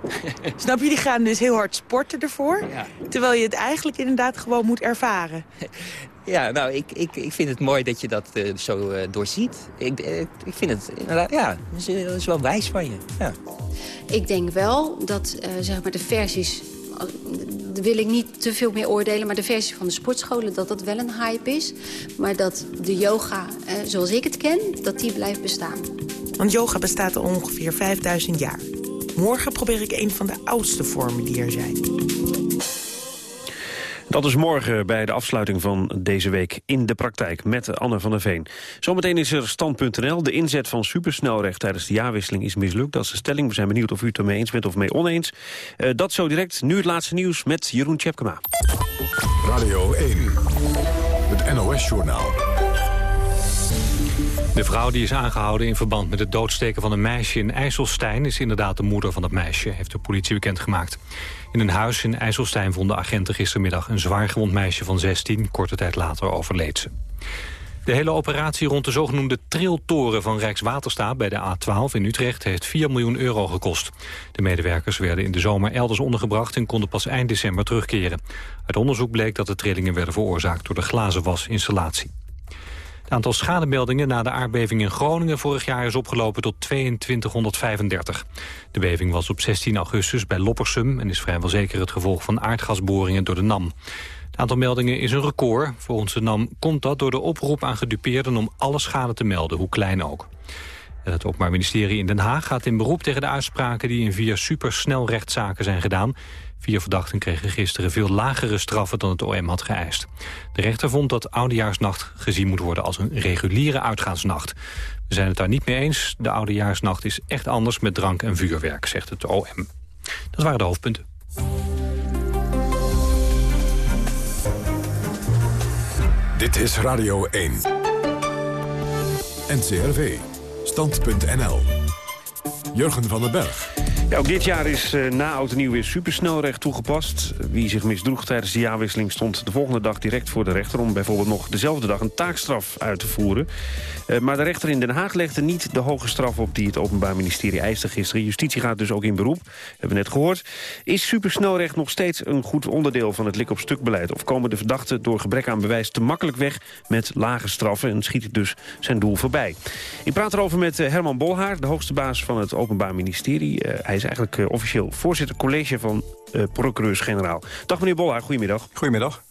Snap je? Die gaan dus heel hard sporten ervoor. Ja. Terwijl je het eigenlijk inderdaad gewoon moet ervaren. Ja, nou, ik, ik, ik vind het mooi dat je dat uh, zo uh, doorziet. Ik, uh, ik vind het inderdaad, ja, dat is, dat is wel wijs van je. Ja. Ik denk wel dat, zeg maar, de versies... Daar wil ik niet te veel meer oordelen, maar de versie van de sportscholen... dat dat wel een hype is. Maar dat de yoga, zoals ik het ken, dat die blijft bestaan. Want yoga bestaat al ongeveer 5000 jaar. Morgen probeer ik een van de oudste vormen die er zijn. Dat is morgen bij de afsluiting van deze week in de praktijk met Anne van der Veen. Zometeen is er stand.nl. De inzet van supersnelrecht tijdens de jaarwisseling is mislukt. Dat is de stelling. We zijn benieuwd of u het ermee eens bent of mee oneens. Uh, dat zo direct. Nu het laatste nieuws met Jeroen Tjepkema. Radio 1. Het NOS-journaal. De vrouw die is aangehouden in verband met het doodsteken van een meisje in IJsselstein... is inderdaad de moeder van het meisje, heeft de politie bekendgemaakt. In een huis in IJsselstein vonden agenten gistermiddag een zwaargewond meisje van 16. Korte tijd later overleed ze. De hele operatie rond de zogenoemde triltoren van Rijkswaterstaat bij de A12 in Utrecht heeft 4 miljoen euro gekost. De medewerkers werden in de zomer elders ondergebracht en konden pas eind december terugkeren. Uit onderzoek bleek dat de trillingen werden veroorzaakt door de glazenwasinstallatie. Aantal schademeldingen na de aardbeving in Groningen vorig jaar is opgelopen tot 2235. De beving was op 16 augustus bij Loppersum en is vrijwel zeker het gevolg van aardgasboringen door de NAM. Het aantal meldingen is een record. Volgens de NAM komt dat door de oproep aan gedupeerden om alle schade te melden, hoe klein ook. Het Openbaar Ministerie in Den Haag gaat in beroep tegen de uitspraken die in vier supersnelrechtszaken zijn gedaan. Vier verdachten kregen gisteren veel lagere straffen dan het OM had geëist. De rechter vond dat Oudejaarsnacht gezien moet worden als een reguliere uitgaansnacht. We zijn het daar niet mee eens. De Oudejaarsnacht is echt anders met drank en vuurwerk, zegt het OM. Dat waren de hoofdpunten. Dit is Radio 1. NCRV. Stand.nl. Jurgen van den Berg. Ook dit jaar is uh, na oud en nieuw weer supersnelrecht toegepast. Wie zich misdroeg tijdens de jaarwisseling stond de volgende dag direct voor de rechter... om bijvoorbeeld nog dezelfde dag een taakstraf uit te voeren. Uh, maar de rechter in Den Haag legde niet de hoge straf op... die het Openbaar Ministerie eiste gisteren. Justitie gaat dus ook in beroep, hebben we net gehoord. Is supersnelrecht nog steeds een goed onderdeel van het lik-op-stuk-beleid... of komen de verdachten door gebrek aan bewijs te makkelijk weg... met lage straffen en schiet het dus zijn doel voorbij? Ik praat erover met uh, Herman Bolhaar, de hoogste baas van het Openbaar Ministerie. hij is eigenlijk uh, officieel voorzitter college van uh, procureurs-generaal. Dag meneer Bollaar, goedemiddag. Goedemiddag.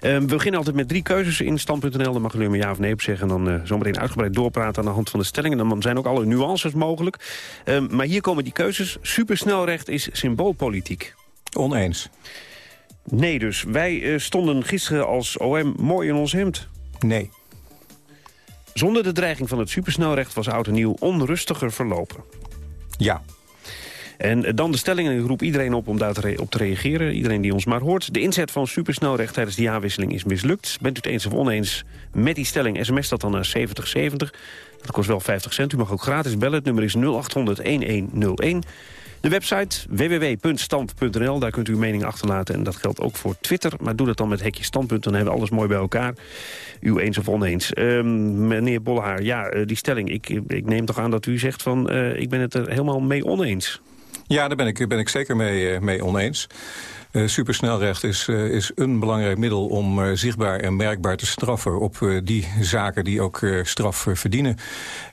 Uh, we beginnen altijd met drie keuzes in stand.nl. Dan mag u maar ja of nee op zeggen. En dan uh, zometeen uitgebreid doorpraten aan de hand van de stellingen. En dan zijn ook alle nuances mogelijk. Uh, maar hier komen die keuzes. Supersnelrecht is symboolpolitiek. Oneens. Nee dus. Wij stonden gisteren als OM mooi in ons hemd. Nee. Zonder de dreiging van het supersnelrecht was oud en nieuw onrustiger verlopen. Ja. En dan de stellingen. Ik roep iedereen op om daar op te reageren. Iedereen die ons maar hoort. De inzet van supersnelrecht tijdens de jaarwisseling is mislukt. Bent u het eens of oneens met die stelling? SMS dat dan naar 7070. Dat kost wel 50 cent. U mag ook gratis bellen. Het nummer is 0800-1101. De website www.stand.nl, daar kunt u uw mening achterlaten. En dat geldt ook voor Twitter. Maar doe dat dan met hekje standpunt, dan hebben we alles mooi bij elkaar. U eens of oneens. Uh, meneer Bollehaar, ja, eh, die stelling. Ik, ik neem toch aan dat u zegt van, uh, ik ben het er helemaal mee oneens. Ja, daar ben ik, ben ik zeker mee, uh, mee oneens. Uh, supersnelrecht is, uh, is een belangrijk middel om zichtbaar en merkbaar te straffen op die zaken die ook straf verdienen.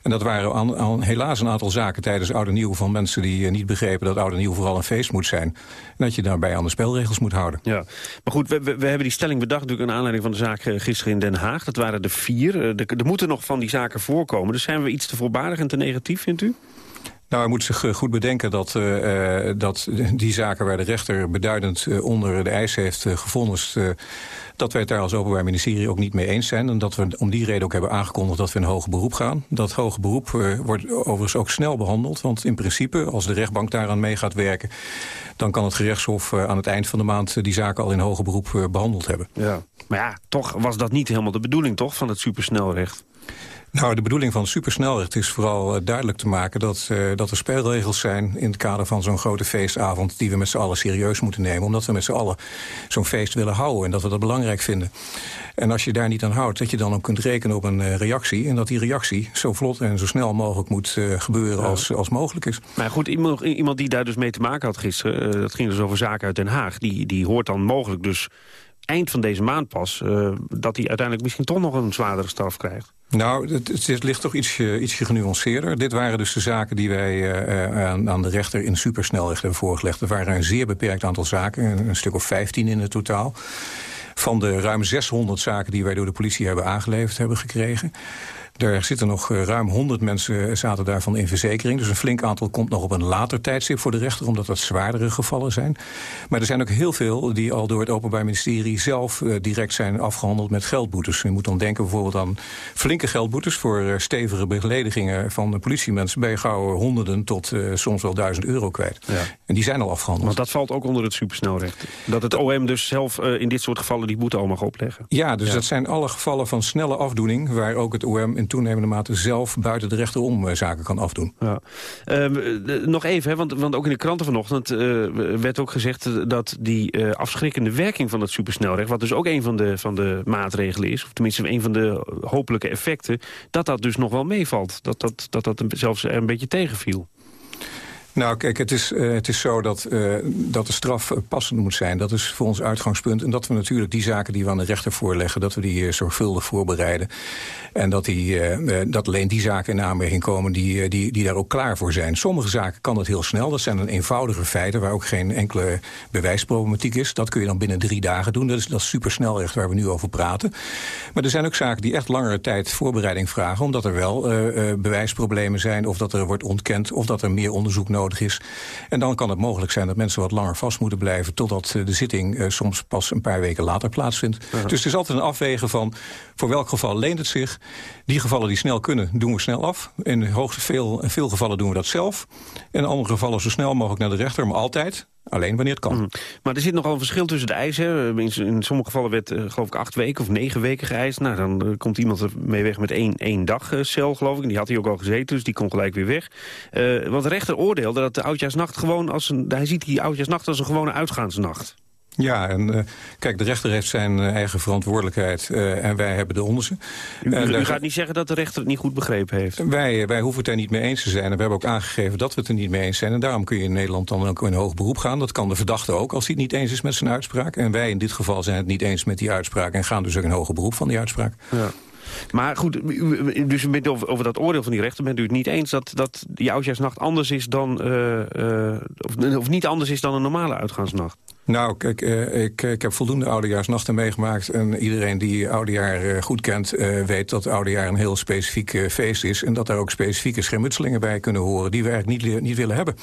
En dat waren helaas een aantal zaken tijdens Oude Nieuw van mensen die niet begrepen dat Oude Nieuw vooral een feest moet zijn. En dat je daarbij aan de spelregels moet houden. Ja, maar goed, we, we, hebben die stelling bedacht natuurlijk aan aanleiding van de zaak gisteren in Den Haag. Dat waren er vier. er moeten nog van die zaken voorkomen. Dus zijn we iets te voorbarig en te negatief, vindt u? Nou, hij moet zich eh, goed bedenken dat, uh, dat die zaken waar de rechter beduidend onder de eis heeft gevonnist... dat wij het daar als Openbaar Ministerie ook niet mee eens zijn. En dat we om die reden ook hebben aangekondigd dat we in hoger beroep gaan. Dat hoger beroep wordt overigens ook snel behandeld. Want in principe, als de rechtbank daaraan mee gaat werken... dan kan het gerechtshof aan het eind van de maand die zaken al in hoger beroep behandeld hebben. Ja. Maar ja, toch was dat niet helemaal de bedoeling toch van het supersnelrecht? Nou, de bedoeling van supersnelrecht is vooral uh, duidelijk te maken... Dat, uh, dat er spelregels zijn in het kader van zo'n grote feestavond... die we met z'n allen serieus moeten nemen. Omdat we met z'n allen zo'n feest willen houden en dat we dat belangrijk vinden. En als je daar niet aan houdt, dat je dan ook kunt rekenen op een uh, reactie... en dat die reactie zo vlot en zo snel mogelijk moet gebeuren als, als mogelijk is. Maar goed, iemand, iemand die daar dus mee te maken had gisteren... dat ging dus over zaken uit Den Haag... die, die hoort dan mogelijk dus eind van deze maand pas... dat hij uiteindelijk misschien toch nog een zwaardere straf krijgt. Nou, het, ligt toch ietsje, genuanceerder. Dit waren dus de zaken die wij uh, aan, aan, de rechter in supersnelrecht hebben voorgelegd. Er waren een zeer beperkt aantal zaken, een, een stuk of 15 in het totaal. Van de ruim 600 zaken die wij door de politie hebben aangeleverd hebben gekregen... Er zitten nog eh, ruim 100 mensen zaten daarvan in verzekering. Dus een flink aantal komt nog op een later tijdstip voor de rechter... omdat dat zwaardere gevallen zijn. Maar er zijn ook heel veel die al door het Openbaar Ministerie... zelf uh, direct zijn afgehandeld met geldboetes. Je moet dan denken bijvoorbeeld aan flinke geldboetes... voor uh, stevige beledigingen van de politiemensen... bij gauw honderden tot uh, soms wel duizend euro kwijt. Ja. En die zijn al afgehandeld. Want dat valt ook onder het supersnelrecht. Dat het OM dus zelf in dit soort gevallen die boete al mag opleggen. Ja, dus ja. dat zijn alle gevallen van snelle afdoening... waar ook het OM in toenemende mate zelf buiten de rechter om uh, zaken kan afdoen. Ja. Uh, nog even, hè, want, want ook in de kranten vanochtend uh, werd ook gezegd... dat die afschrikkende werking van het supersnelrecht... wat dus ook een van de, van de maatregelen is... of tenminste een van de hopelijke effecten... dat dat dus nog wel meevalt. Dat dat, dat, dat zelfs een beetje tegenviel. Nou, kijk, het is, uh, het is zo dat, uh, dat de straf passend moet zijn. Dat is voor ons uitgangspunt. En dat we natuurlijk die zaken die we aan de rechter voorleggen... dat we die zorgvuldig voorbereiden. En dat, die, dat alleen die zaken in aanmerking komen die, die, die daar ook klaar voor zijn. Sommige zaken kan het heel snel. Dat zijn dan eenvoudige feiten waar ook geen enkele bewijsproblematiek is. Dat kun je dan binnen drie dagen doen. Dat is dat supersnelrecht waar we nu over praten. Maar er zijn ook zaken die echt langere tijd voorbereiding vragen... omdat er wel bewijsproblemen zijn... of dat er wordt ontkend of dat er meer onderzoek nodig nodig is. En dan kan het mogelijk zijn dat mensen wat langer vast moeten blijven... totdat de zitting uh, soms pas een paar weken later plaatsvindt. Dus het is altijd een afwegen van voor welk geval leent het zich. Die gevallen die snel kunnen, doen we snel af. In hoogste veel, in veel gevallen doen we dat zelf. In andere gevallen zo snel mogelijk naar de rechter, maar altijd Alleen wanneer het kan. Mm. Maar er zit nogal een verschil tussen de eisen. In, in sommige gevallen werd uh, geloof ik acht weken of negen weken geëist. Nou, dan uh, komt iemand er mee weg met één, één dag cel, geloof ik. En die had hij ook al gezeten, dus die kon gelijk weer weg. want de rechter oordeelde dat de oudjaarsnacht gewoon als een... Hij ziet die oudjaarsnacht als een gewone uitgaansnacht. Ja, en uh, kijk, de rechter heeft zijn uh, eigen verantwoordelijkheid uh, en wij hebben de onze. U gaat niet zeggen dat de rechter het niet goed begrepen heeft? Wij, wij hoeven het er niet mee eens te zijn. En we hebben ook aangegeven dat we het er niet mee eens zijn. En daarom kun je in Nederland dan ook in hoog beroep gaan. Dat kan de verdachte ook, als hij het niet eens is met zijn uitspraak. En wij in dit geval zijn het niet eens met die uitspraak... en gaan dus ook in hoger beroep van die uitspraak. Ja. Maar goed, u, dus u bent over, over, dat oordeel van die rechter... bent u het niet eens dat, dat die oudjaarsnacht anders is dan... Uh, uh, of, of niet anders is dan een normale uitgaansnacht? Nou, kijk, uh, ik, ik heb voldoende oudejaarsnachten meegemaakt. En iedereen die oudejaar uh, goed kent, uh, weet dat oudejaar een heel specifiek feest is. En dat daar ook specifieke schermutselingen bij kunnen horen... die we eigenlijk niet, niet willen hebben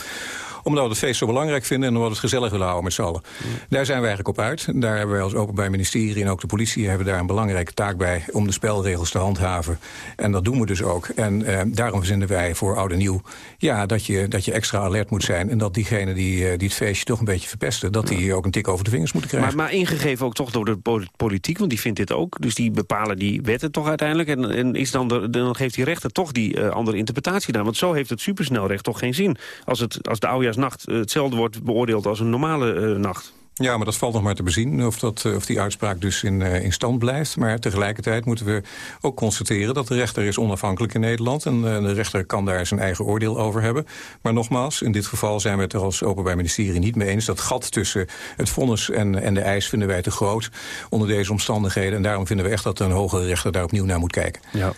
omdat we het feest zo belangrijk vinden... en omdat we het gezellig willen houden met z'n allen. Daar zijn we eigenlijk op uit. Daar hebben wij als Openbaar Ministerie en ook de politie... hebben daar een belangrijke taak bij om de spelregels te handhaven. En dat doen we dus ook. En eh, daarom vinden wij voor oud en nieuw... Ja, dat je, dat je extra alert moet zijn. En dat diegenen die, uh, die het feestje toch een beetje verpesten... dat die ook een tik over de vingers moeten krijgen. Maar, maar ingegeven ook toch door de politiek, want die vindt dit ook. Dus die bepalen die wetten toch uiteindelijk. En, en is dan, de, dan geeft die rechter toch die uh, andere interpretatie daar. Want zo heeft het supersnelrecht toch geen zin. Als, het, als de oudejaarsnacht hetzelfde wordt beoordeeld als een normale uh, nacht. Ja, maar dat valt nog maar te bezien of, dat, of die uitspraak dus in, uh, in stand blijft. Maar tegelijkertijd moeten we ook constateren dat de rechter is onafhankelijk in Nederland. En uh, de rechter kan daar zijn eigen oordeel over hebben. Maar nogmaals, in dit geval zijn we het er als Openbaar Ministerie niet mee eens. Dat gat tussen het vonnis en, en de eis vinden wij te groot onder deze omstandigheden. En daarom vinden we echt dat een hogere rechter daar opnieuw naar moet kijken. Ja.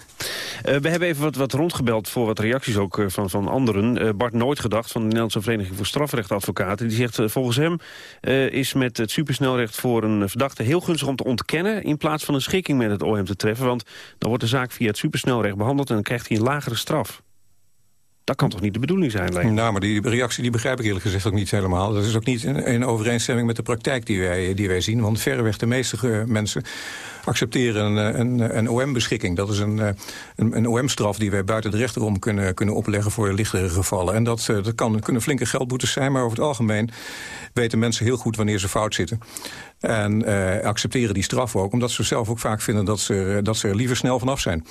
We hebben even wat, wat rondgebeld voor wat reacties ook van, van anderen. Bart Nooit gedacht van de Nederlandse Vereniging voor Strafrechtadvocaten. Die zegt volgens hem is met het supersnelrecht voor een verdachte heel gunstig om te ontkennen... in plaats van een schikking met het OM te treffen. Want dan wordt de zaak via het supersnelrecht behandeld... en dan krijgt hij een lagere straf. Dat kan toch niet de bedoeling zijn? Leen? Nou, maar die reactie die begrijp ik eerlijk gezegd ook niet helemaal. Dat is ook niet in, in overeenstemming met de praktijk die wij, die wij zien. Want verreweg de meeste mensen accepteren een, een, een OM-beschikking. Dat is een, een, een OM-straf die wij buiten de rechterom kunnen, kunnen opleggen voor lichtere gevallen. En dat, dat kan, kunnen flinke geldboetes zijn, maar over het algemeen weten mensen heel goed wanneer ze fout zitten. En uh, accepteren die straf ook, omdat ze zelf ook vaak vinden dat ze, dat ze er liever snel vanaf zijn.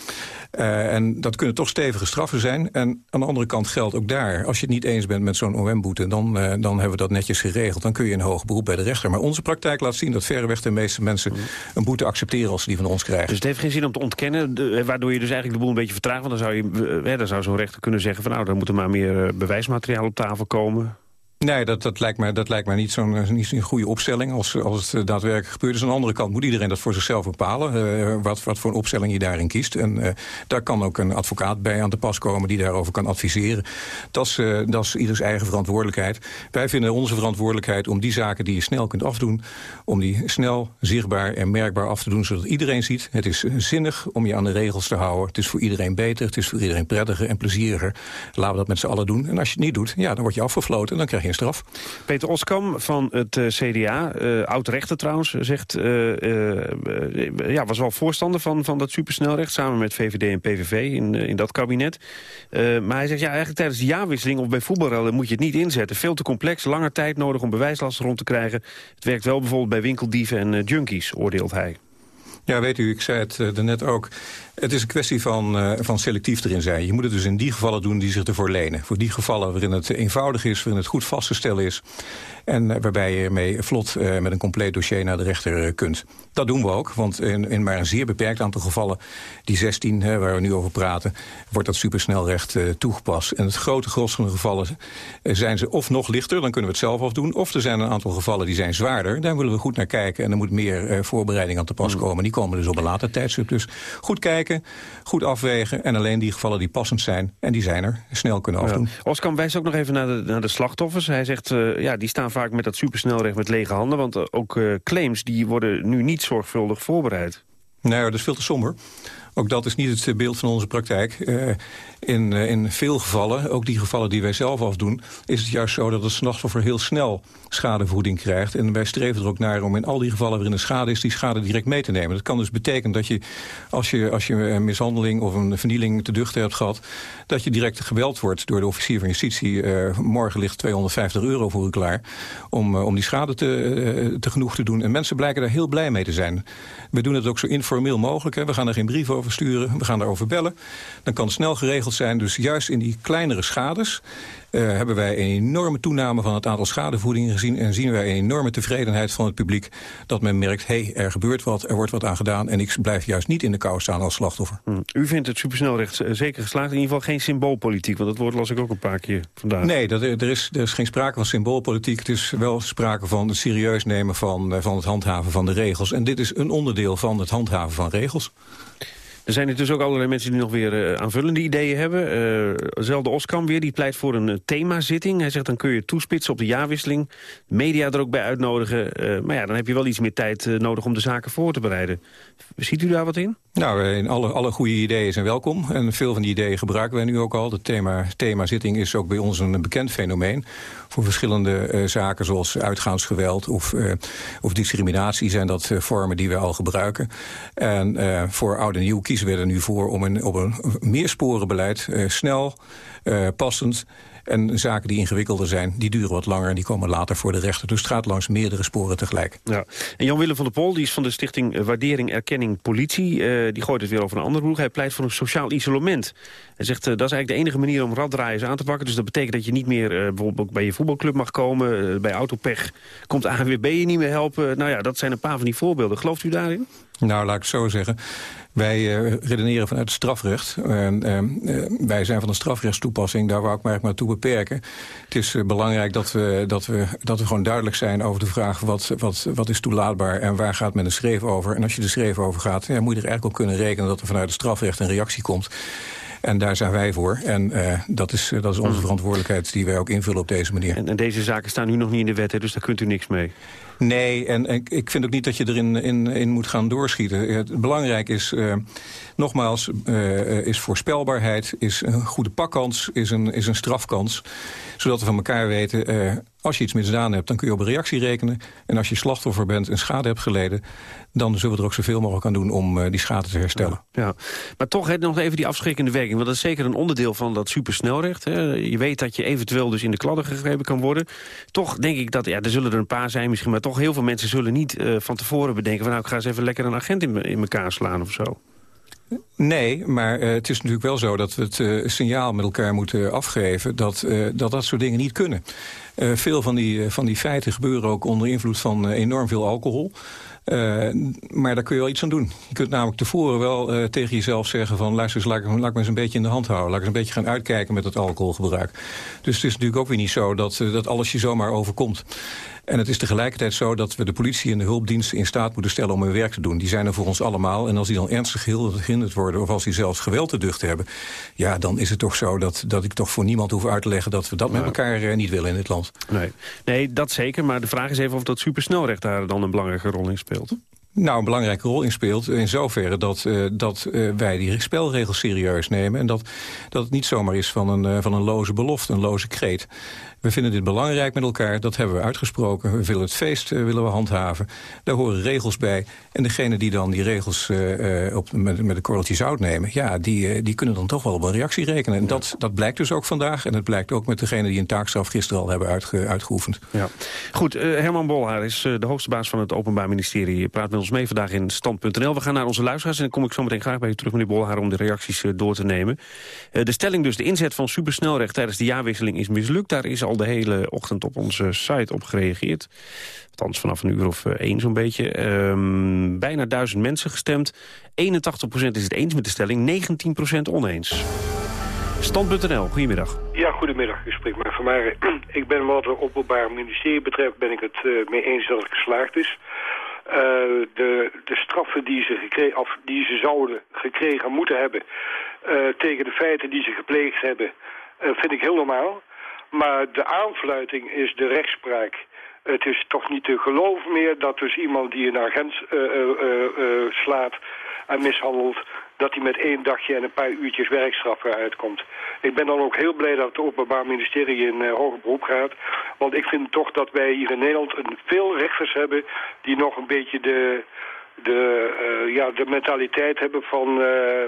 Uh, en dat kunnen toch stevige straffen zijn. En aan de andere kant geldt ook daar, als je het niet eens bent met zo'n OM-boete, dan, dan hebben we dat netjes geregeld. Dan kun je een hoog beroep bij de rechter. Maar onze praktijk laat zien dat verreweg de meeste mensen een boete accepteren als ze die van ons krijgen. Dus het heeft geen zin om te ontkennen, waardoor je dus eigenlijk de boel een beetje vertraagt. Want dan zou, je, dan zou zo'n rechter kunnen zeggen van nou, dan moet er maar meer bewijsmateriaal op tafel komen. Nee, dat, dat, lijkt mij, dat lijkt mij niet zo'n niet zo'n goede opstelling als, als het daadwerkelijk gebeurt. Dus aan de andere kant moet iedereen dat voor zichzelf bepalen. Uh, wat, wat voor een opstelling je daarin kiest. En daar kan ook een advocaat bij aan te pas komen die daarover kan adviseren. Dat is, dat is ieders eigen verantwoordelijkheid. Wij vinden onze verantwoordelijkheid om die zaken die je snel kunt afdoen... om die snel, zichtbaar en merkbaar af te doen, zodat iedereen ziet... het is zinnig om je aan de regels te houden. Het is voor iedereen beter, het is voor iedereen prettiger en plezieriger. Laten we dat met z'n allen doen. En als je het niet doet, ja, dan word je afgefloten en dan krijg je straf. Peter Oskam van het uh, CDA, uh, oud-rechter trouwens, zegt... Uh, ja, was wel voorstander van, van dat supersnelrecht... samen met VVD en PVV in, in dat kabinet. maar hij zegt, ja, eigenlijk tijdens de jaarwisseling... of bij voetbalrellen moet je het niet inzetten. Veel te complex, langer tijd nodig om bewijslasten rond te krijgen. Het werkt wel bijvoorbeeld bij winkeldieven en junkies, oordeelt hij. Ja, weet u, ik zei het uh, net ook. Het is een kwestie van, uh, van selectief erin zijn. Je moet het dus in die gevallen doen die zich ervoor lenen. Voor die gevallen waarin het eenvoudig is, waarin het goed vast te stellen is... en uh, waarbij je mee vlot met een compleet dossier naar de rechter kunt. Dat doen we ook, want in, in maar een zeer beperkt aantal gevallen... die 16 waar we nu over praten, wordt dat supersnelrecht toegepast. En het grote gros van de gevallen zijn ze of nog lichter... dan kunnen we het zelf afdoen, of er zijn een aantal gevallen die zijn zwaarder. Daar willen we goed naar kijken en er moet meer voorbereiding aan te pas komen. Die komen dus op een later tijdstip. Dus goed kijken, goed afwegen en alleen die gevallen die passend zijn... en die zijn er, snel kunnen afdoen. Ja. Oscar wijst ook nog even naar de, naar de slachtoffers. Hij zegt, uh, ja, die staan vaak met dat supersnelrecht met lege handen... want uh, ook uh, claims die worden nu niet zorgvuldig voorbereid. Nee, dat is veel te somber. Ook dat is niet het beeld van onze praktijk. Uh, in, uh, in veel gevallen, ook die gevallen die wij zelf afdoen... is het juist zo dat het slachtoffer heel snel schadevergoeding krijgt. En wij streven er ook naar om in al die gevallen waarin er schade is... die schade direct mee te nemen. Dat kan dus betekenen dat je, als je, als je een mishandeling... of een vernieling te duchten hebt gehad... dat je direct geweld wordt door de officier van justitie. Uh, morgen ligt 250 euro voor u klaar... om, om die schade te, te genoeg te doen. En mensen blijken daar heel blij mee te zijn. We doen het ook zo informeel mogelijk. Hè. We gaan er geen brief over sturen, we gaan daarover bellen. Dan kan het snel geregeld zijn. Dus juist in die kleinere schades uh, hebben wij een enorme toename van het aantal schadevoedingen gezien... en zien wij een enorme tevredenheid van het publiek dat men merkt... hé, hey, er gebeurt wat, er wordt wat aan gedaan... en ik blijf juist niet in de kou staan als slachtoffer. Hmm. U vindt het supersnelrecht zeker geslaagd, in ieder geval geen symboolpolitiek... want dat woord las ik ook een paar keer vandaag. Nee, dat, er, is, er is geen sprake van symboolpolitiek. Het is wel sprake van het serieus nemen van, van het handhaven van de regels. En dit is een onderdeel van het handhaven van regels. Er zijn dus ook allerlei mensen die nog weer uh, aanvullende ideeën hebben. Uh, Zelda Oskam weer, die pleit voor een uh, themazitting. Hij zegt dan kun je toespitsen op de jaarwisseling. Media er ook bij uitnodigen. maar ja, dan heb je wel iets meer tijd nodig om de zaken voor te bereiden. Ziet u daar wat in? Nou, alle, alle goede ideeën zijn welkom. En veel van die ideeën gebruiken wij nu ook al. Het thema, themazitting is ook bij ons een bekend fenomeen. Voor verschillende zaken zoals uitgaansgeweld of, of discriminatie... zijn dat vormen die we al gebruiken. En voor oud en nieuw kiezen we er nu voor om een, op een meersporenbeleid snel, passend en zaken die ingewikkelder zijn, die duren wat langer... en die komen later voor de rechter. Dus het gaat langs meerdere sporen tegelijk. Ja. En Jan-Willem van der Pol, die is van de stichting eh, Waardering Erkenning Politie... Uh, die gooit het weer over een andere hoek. Hij pleit voor een sociaal isolement. Hij zegt, uh, dat is eigenlijk de enige manier om raddraaiers aan te pakken. Dus dat betekent dat je niet meer uh, bijvoorbeeld bij je voetbalclub mag komen. bij autopech komt ANWB je niet meer helpen. Nou ja, dat zijn een paar van die voorbeelden. Gelooft u daarin? Nou, laat ik het zo zeggen. Wij uh, redeneren vanuit het strafrecht. Uh, wij zijn van de strafrechtstoepassing, daar wou ik me maar toe beperken. Het is belangrijk dat we, dat, we, dat we gewoon duidelijk zijn over de vraag... Wat, wat, wat is toelaatbaar en waar gaat men een schreef over. En als je de schreef over gaat, ja, moet je er eigenlijk op kunnen rekenen... dat er vanuit het strafrecht een reactie komt. En daar zijn wij voor. En uh, dat, is, dat is onze hmm. verantwoordelijkheid die wij ook invullen op deze manier. En, en deze zaken staan nu nog niet in de wet, hè, dus daar kunt u niks mee? Nee, en, en, ik vind ook niet dat je erin in, in moet gaan doorschieten. Het belangrijk is, uh, nogmaals, uh, is voorspelbaarheid, is een goede pakkans, is een, is een strafkans. Zodat we van elkaar weten, uh, als je iets misdaan hebt, dan kun je op een reactie rekenen. En als je slachtoffer bent en schade hebt geleden... dan zullen we er ook zoveel mogelijk aan doen om uh, die schade te herstellen. Ja, ja. Maar toch he, nog even die afschrikkende werking. Want dat is zeker een onderdeel van dat supersnelrecht. Hè. Je weet dat je eventueel dus in de kladden gegrepen kan worden. Toch denk ik dat, ja, er zullen er een paar zijn misschien... maar toch heel veel mensen zullen niet uh, van tevoren bedenken... van nou, ik ga eens even lekker een agent in, in elkaar slaan of zo. Nee, maar uh, het is natuurlijk wel zo dat we het uh, signaal met elkaar moeten afgeven... dat uh, dat, dat soort dingen niet kunnen. veel van die, van die feiten gebeuren ook onder invloed van enorm veel alcohol. Uh, maar daar kun je wel iets aan doen. Je kunt namelijk tevoren wel uh, tegen jezelf zeggen van... luister eens, laat, ik me eens een beetje in de hand houden. Laat ik eens een beetje gaan uitkijken met het alcoholgebruik. Dus het is natuurlijk ook weer niet zo dat, uh, dat alles je zomaar overkomt. En het is tegelijkertijd zo dat we de politie en de hulpdiensten in staat moeten stellen om hun werk te doen. Die zijn er voor ons allemaal. En als die dan ernstig gehinderd worden of als die zelfs geweld te duchten hebben... ja, dan is het toch zo dat, dat ik toch voor niemand hoef uit te leggen... dat we dat met elkaar uh, niet willen in dit land. Nee. nee, dat zeker. Maar de vraag is even of dat supersnelrecht daar dan een belangrijke rol in speelt. Nou, een belangrijke rol in speelt in zoverre dat, uh, dat uh, wij die spelregels serieus nemen. En dat, dat het niet zomaar is van een, uh, van een loze belofte, een loze kreet. We vinden dit belangrijk met elkaar, dat hebben we uitgesproken. We willen het feest uh, willen we handhaven. Daar horen regels bij. En degene die dan die regels uh, op, met, met een korreltje zout nemen... ja, die, die kunnen dan toch wel op een reactie rekenen. En ja. dat, dat blijkt dus ook vandaag. En het blijkt ook met degene die een taakstraf gisteren al hebben uitge, uitgeoefend. Ja. Goed, Herman Bolhaar is de hoogste baas van het Openbaar Ministerie. Je praat met ons mee vandaag in stand.nl. We gaan naar onze luisteraars en dan kom ik zo meteen graag bij u terug, meneer Bolhaar... om de reacties door te nemen. de stelling dus, de inzet van supersnelrecht tijdens de jaarwisseling is mislukt. Daar is al de hele ochtend op onze site op gereageerd. Althans vanaf een uur of uh, één zo'n beetje. Um, bijna duizend mensen gestemd. 81% is het eens met de stelling, 19% oneens. Stand.nl, goedemiddag. Ja, goedemiddag. U spreekt met Van Maren. Ik ben wat het openbaar ministerie betreft... ben ik het uh, mee eens dat het geslaagd is. Uh, de, de straffen die ze, of die ze zouden gekregen moeten hebben... Tegen de feiten die ze gepleegd hebben... vind ik heel normaal. Maar de aanfluiting is de rechtspraak. Het is toch niet te geloven meer dat dus iemand die een agent uh, slaat en mishandelt... dat hij met één dagje en een paar uurtjes werkstraf uitkomt. Ik ben dan ook heel blij dat het Openbaar Ministerie in hoger beroep gaat. Want ik vind toch dat wij hier in Nederland een veel rechters hebben... die nog een beetje de, de, ja, de mentaliteit hebben van,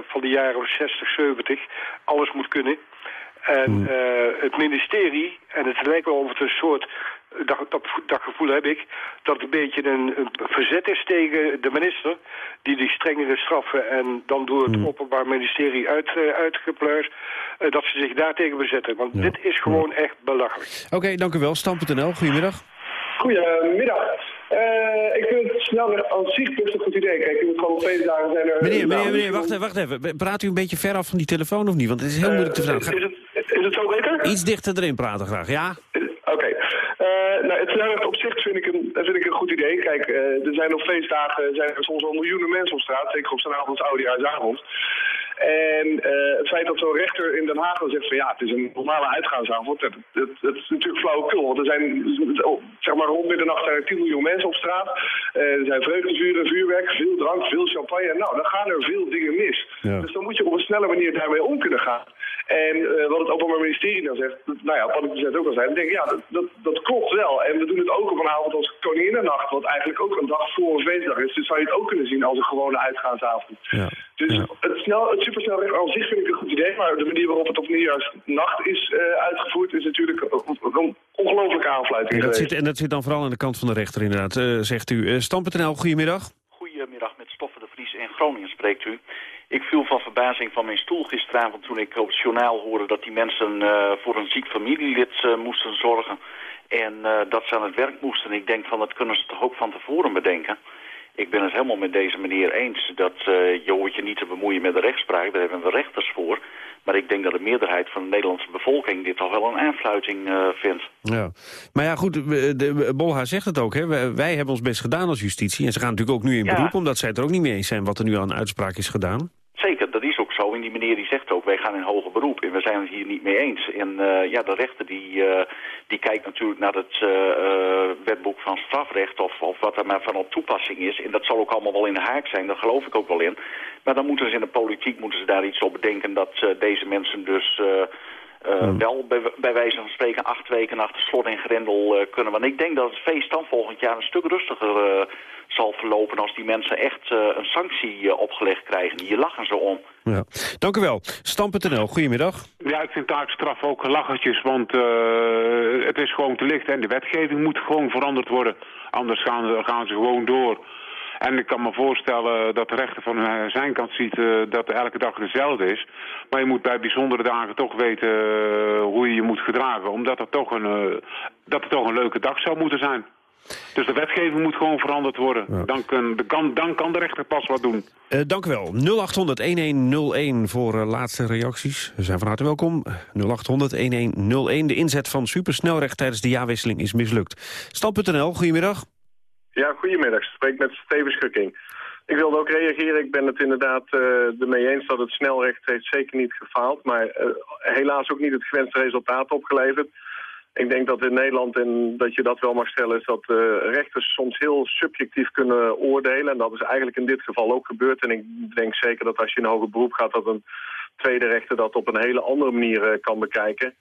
van de jaren 60, 70. Alles moet kunnen. En uh, het ministerie, en het lijkt wel of het een soort, dat, dat, dat, gevoel heb ik, dat het een beetje een, een, verzet is tegen de minister, die die strengere straffen en dan door het mm. openbaar ministerie uit, uh, uitgepluist, uh, dat ze zich daartegen bezetten. Want ja. dit is gewoon echt belachelijk. Oké, okay, dank u wel. Stam.nl, goedemiddag. Goedemiddag. Uh, ik vind het snel aan zich best een goed idee. Kijk, je moet gewoon twee dagen zijn er... Meneer, meneer, meneer, wacht even, wacht even. Praat u een beetje ver af van die telefoon of niet? Want het is heel uh, moeilijk te vragen. Is het, is het zo beter? Iets dichter erin praten graag, ja? Oké. Okay. Uh, nou, het scenario op zich vind ik een, vind ik een goed idee. Kijk, uh, er zijn op feestdagen zijn er soms al miljoenen mensen op straat. Zeker op zijn avond, oudejaarsavond. En uh, het feit dat zo'n rechter in Den Haag dan zegt van ja, het is een normale uitgaansavond, dat, dat, dat is natuurlijk flauwekul. Want er zijn, oh, zeg maar rond middernacht zijn er 10 miljoen mensen op straat. Uh, er zijn vreugdevuren, vuurwerk, veel drank, veel champagne. Nou, dan gaan er veel dingen mis. Ja. Dus dan moet je op een snelle manier daarmee om kunnen gaan. En uh, wat het Openbaar Ministerie dan zegt, nou ja, wat ik net ook al zei, dan denk ik ja, dat, dat, dat klopt wel. En we doen het ook op een avond als Koninginnennacht, wat eigenlijk ook een dag voor een feestdag is. Dus zou je het ook kunnen zien als een gewone uitgaansavond. Ja. Dus ja. het, snel, het supersnelrecht aan zich vind ik een goed idee, maar de manier waarop het op nieuwjaarsnacht is uh, uitgevoerd is natuurlijk een ongelooflijke aanfluiting. En dat, zit, en dat zit dan vooral aan de kant van de rechter inderdaad, uh, zegt u. Uh, Stam.nl, goedemiddag. Goedemiddag, met Stoffen de Vries in Groningen spreekt u. Ik viel van verbazing van mijn stoel gisteravond toen ik op het journaal hoorde dat die mensen uh, voor een ziek familielid uh, moesten zorgen. En uh, dat ze aan het werk moesten. Ik denk van dat kunnen ze toch ook van tevoren bedenken. Ik ben het helemaal met deze meneer eens dat je hoort je niet te bemoeien met de rechtspraak. Daar hebben we rechters voor. Maar ik denk dat de meerderheid van de Nederlandse bevolking dit al wel een aanfluiting uh, vindt. Ja. Maar ja, goed, de, Bolha zegt het ook. Hè. Wij hebben ons best gedaan als justitie. En ze gaan natuurlijk ook nu in ja. beroep, omdat zij het er ook niet mee eens zijn wat er nu aan uitspraak is gedaan. Zeker, zo. En die meneer die zegt ook, wij gaan in hoger beroep. En we zijn het hier niet mee eens. En uh, ja, de rechter die, uh, die kijkt natuurlijk naar het uh, wetboek van strafrecht... Of, of wat er maar van op toepassing is. En dat zal ook allemaal wel in de haak zijn, daar geloof ik ook wel in. Maar dan moeten ze in de politiek moeten ze daar iets op bedenken... dat deze mensen dus... Uh, hmm. wel bij, bij, wijze van spreken acht weken achter slot en grendel uh, kunnen. Want ik denk dat het feest dan volgend jaar een stuk rustiger uh, zal verlopen... als die mensen echt een sanctie opgelegd krijgen. Hier lachen ze om. Ja. Dank u wel. Stam.nl, goedemiddag. Ja, ik vind taakstraf ook lachertjes, want het is gewoon te licht. En de wetgeving moet gewoon veranderd worden. Anders gaan, gaan ze gewoon door. En ik kan me voorstellen dat de rechter van zijn kant ziet uh, dat elke dag dezelfde is. Maar je moet bij bijzondere dagen toch weten uh, hoe je je moet gedragen. Omdat er toch een, dat het toch een leuke dag zou moeten zijn. Dus de wetgeving moet gewoon veranderd worden. Ja. Dan, kan, kan, dan kan de rechter pas wat doen. Uh, dank u wel. 0800-1101 voor uh, laatste reacties. We zijn van harte welkom. 0800-1101. De inzet van supersnelrecht tijdens de jaarwisseling is mislukt. Stam.nl, goedemiddag. Ja, goedemiddag. Ik spreek met Steven Schukking. Ik wilde ook reageren. Ik ben het inderdaad uh, ermee eens dat het snelrecht heeft zeker niet gefaald. Maar uh, helaas ook niet het gewenste resultaat opgeleverd. Ik denk dat in Nederland, en dat je dat wel mag stellen, is dat uh, rechters soms heel subjectief kunnen oordelen. En dat is eigenlijk in dit geval ook gebeurd. En ik denk zeker dat als je in hoger beroep gaat, dat een tweede rechter dat op een hele andere manier kan bekijken.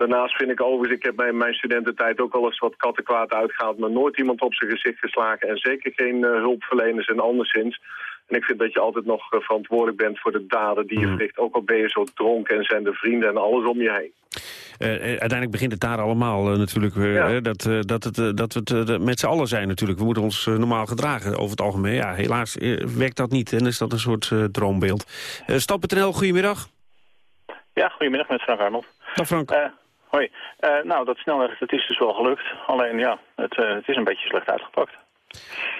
Daarnaast vind ik overigens, ik heb bij mijn studententijd ook wel eens wat kattenkwaad uitgehaald, maar nooit iemand op zijn gezicht geslagen en zeker geen uh, hulpverleners en anderszins. En ik vind dat je altijd nog uh, verantwoordelijk bent voor de daden die je verricht, ook al ben je zo dronken en zijn de vrienden en alles om je heen. Uh, uiteindelijk begint het daar allemaal natuurlijk, ja. dat, dat, het, dat we het met z'n allen zijn natuurlijk. We moeten ons normaal gedragen over het algemeen. Ja, helaas werkt dat niet en is dat een soort droombeeld. Stap.nl, goedemiddag. Ja, goedemiddag met Frank Arnold. Dag Frank. Hoi. Uh, nou, dat snelrecht, dat is dus wel gelukt. Alleen ja, het, uh, het is een beetje slecht uitgepakt.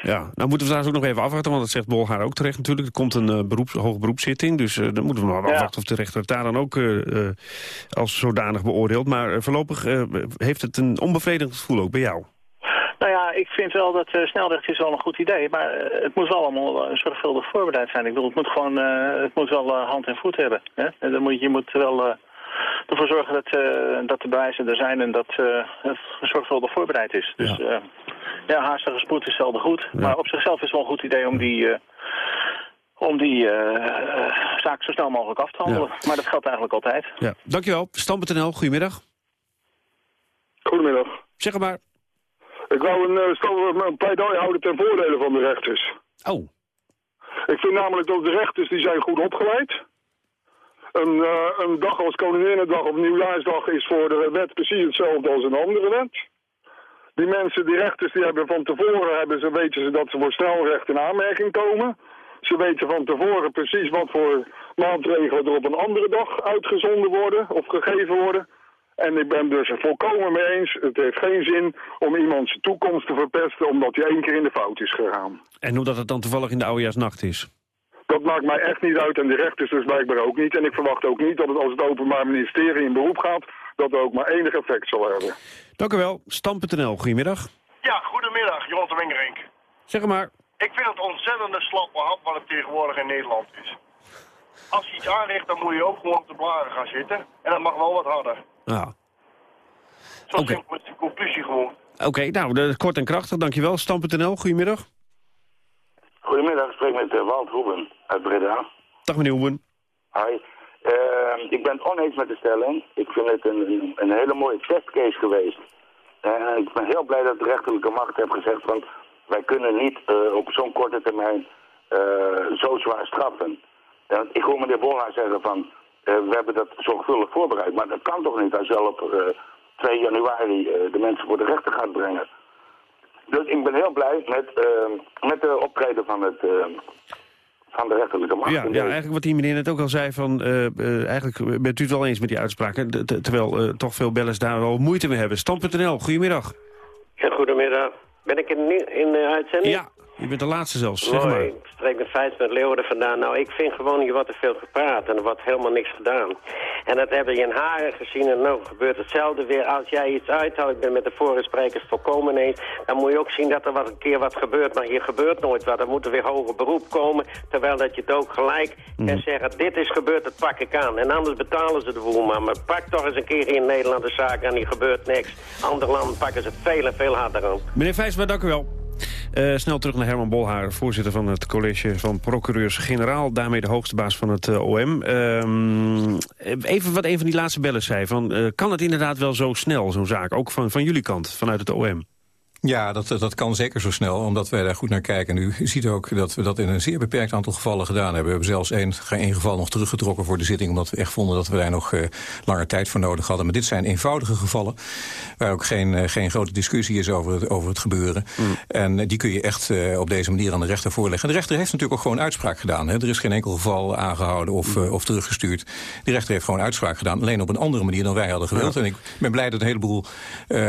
Ja, nou moeten we daar ook nog even afwachten, want dat zegt Bolgaar ook terecht natuurlijk. Er komt een uh, beroeps, hoge beroepszitting, dus uh, dan moeten we maar afwachten of de rechter het daar dan ook uh, als zodanig beoordeelt. Maar voorlopig heeft het een onbevredigend gevoel ook bij jou. Nou ja, ik vind wel dat snelrecht is wel een goed idee, maar het moet wel allemaal zorgvuldig voorbereid zijn. Ik bedoel, het moet gewoon, het moet wel hand en voet hebben. Hè? En dan moet, je moet wel ervoor zorgen dat, uh, dat de bewijzen er zijn en dat uh, het zorgvuldig voorbereid is. Dus ja, uh, ja haastige spoed is zelden goed. Ja. Maar op zichzelf is het wel een goed idee om die, om die zaak zo snel mogelijk af te handelen. Ja. Maar dat geldt eigenlijk altijd. Ja. Dankjewel. Stam.nl, goedemiddag. Goedemiddag. Zeg maar. Ik wou een, uh, een pleidooi houden ten voordele van de rechters. Oh. Ik vind namelijk dat de rechters die zijn goed opgeleid een, uh, een dag als Koninginnedag of Nieuwjaarsdag is voor de wet precies hetzelfde als een andere wet. Die mensen, die rechters, die hebben van tevoren hebben ze, weten ze dat ze voor snelrecht in aanmerking komen. Ze weten van tevoren precies wat voor maatregelen er op een andere dag uitgezonden worden of gegeven worden. En ik ben dus volkomen mee eens, het heeft geen zin om iemands toekomst te verpesten omdat hij één keer in de fout is gegaan. En hoe dat het dan toevallig in de oudejaarsnacht is? Dat maakt mij echt niet uit en de rechters dus blijkbaar ook niet. En ik verwacht ook niet dat het als het Openbaar Ministerie in beroep gaat... dat er ook maar enig effect zal hebben. Dank u wel. Stam.nl, goedemiddag. Ja, goedemiddag, Jon de Wingerink. Zeg maar. Ik vind het ontzettende slappe hap wat het tegenwoordig in Nederland is. Als je iets aanricht, dan moet je ook gewoon op de blaren gaan zitten. En dat mag wel wat harder. Ja. Zo simpel is de conclusie gewoon. Oké, nou, de, kort en krachtig, dankjewel. Stam.nl, goedemiddag. Goedemiddag, ik spreek met uh, Walt Hoeben uit Breda. Dag meneer Hoeben. Hi. Uh, ik ben het oneens met de stelling. Ik vind het een, een hele mooie testcase geweest. En ik ben heel blij dat de rechterlijke macht heeft gezegd... want wij kunnen niet uh, op zo'n korte termijn zo zwaar straffen. ik hoor meneer Bolhaar zeggen van... we hebben dat zorgvuldig voorbereid. Maar dat kan toch niet als je al op 2 januari de mensen voor de rechter gaat brengen. Dus ik ben heel blij met, met de optreden van het van de rechterlijke macht. Ja, ja, eigenlijk wat die meneer net ook al zei, van, uh, uh, eigenlijk bent u het wel eens met die uitspraken. terwijl uh, toch veel bellers daar wel moeite mee hebben. Stand.nl, goedemiddag. Ja, goedemiddag. Ben ik in, in de uitzending? Ja, je bent de laatste zelfs, zeg maar. Ik spreek met Feit met Leeuwarden vandaan. Nou, ik vind gewoon, hier wordt te veel gepraat en er wordt helemaal niks gedaan. En dat hebben we in Haren gezien en nou gebeurt hetzelfde weer. Als jij iets uithoudt, ik ben met de vorige sprekers volkomen eens... dan moet je ook zien dat er wat een keer wat gebeurt. Maar hier gebeurt nooit wat. Er moet er weer hoger beroep komen. Terwijl dat je het ook gelijk Mm. kan zeggen, dit is gebeurd, dat pak ik aan. En anders betalen ze de boel maar. Maar pak toch eens een keer in Nederland de zaak en hier gebeurt niks. Andere landen pakken ze veel en veel harder aan. Meneer Vijsma, dank u wel. Uh, snel terug naar Herman Bolhaar, voorzitter van het college van procureurs-generaal. Daarmee de hoogste baas van het uh, OM. Uh, even wat een van die laatste bellen zei. Van, uh, kan het inderdaad wel zo snel, zo'n zaak? Ook van, van jullie kant, vanuit het OM? Ja, dat, dat kan zeker zo snel, omdat wij daar goed naar kijken. U ziet ook dat we dat in een zeer beperkt aantal gevallen gedaan hebben. We hebben zelfs één, één geval nog teruggetrokken voor de zitting... omdat we echt vonden dat we daar nog uh, langer tijd voor nodig hadden. Maar dit zijn eenvoudige gevallen, waar ook geen, uh, geen grote discussie is over het, over het gebeuren. Mm. En uh, die kun je echt op deze manier aan de rechter voorleggen. En de rechter heeft natuurlijk ook gewoon uitspraak gedaan. Hè. Er is geen enkel geval aangehouden of, of teruggestuurd. De rechter heeft gewoon uitspraak gedaan, alleen op een andere manier dan wij hadden gewild. Ja. En ik ben blij dat een heleboel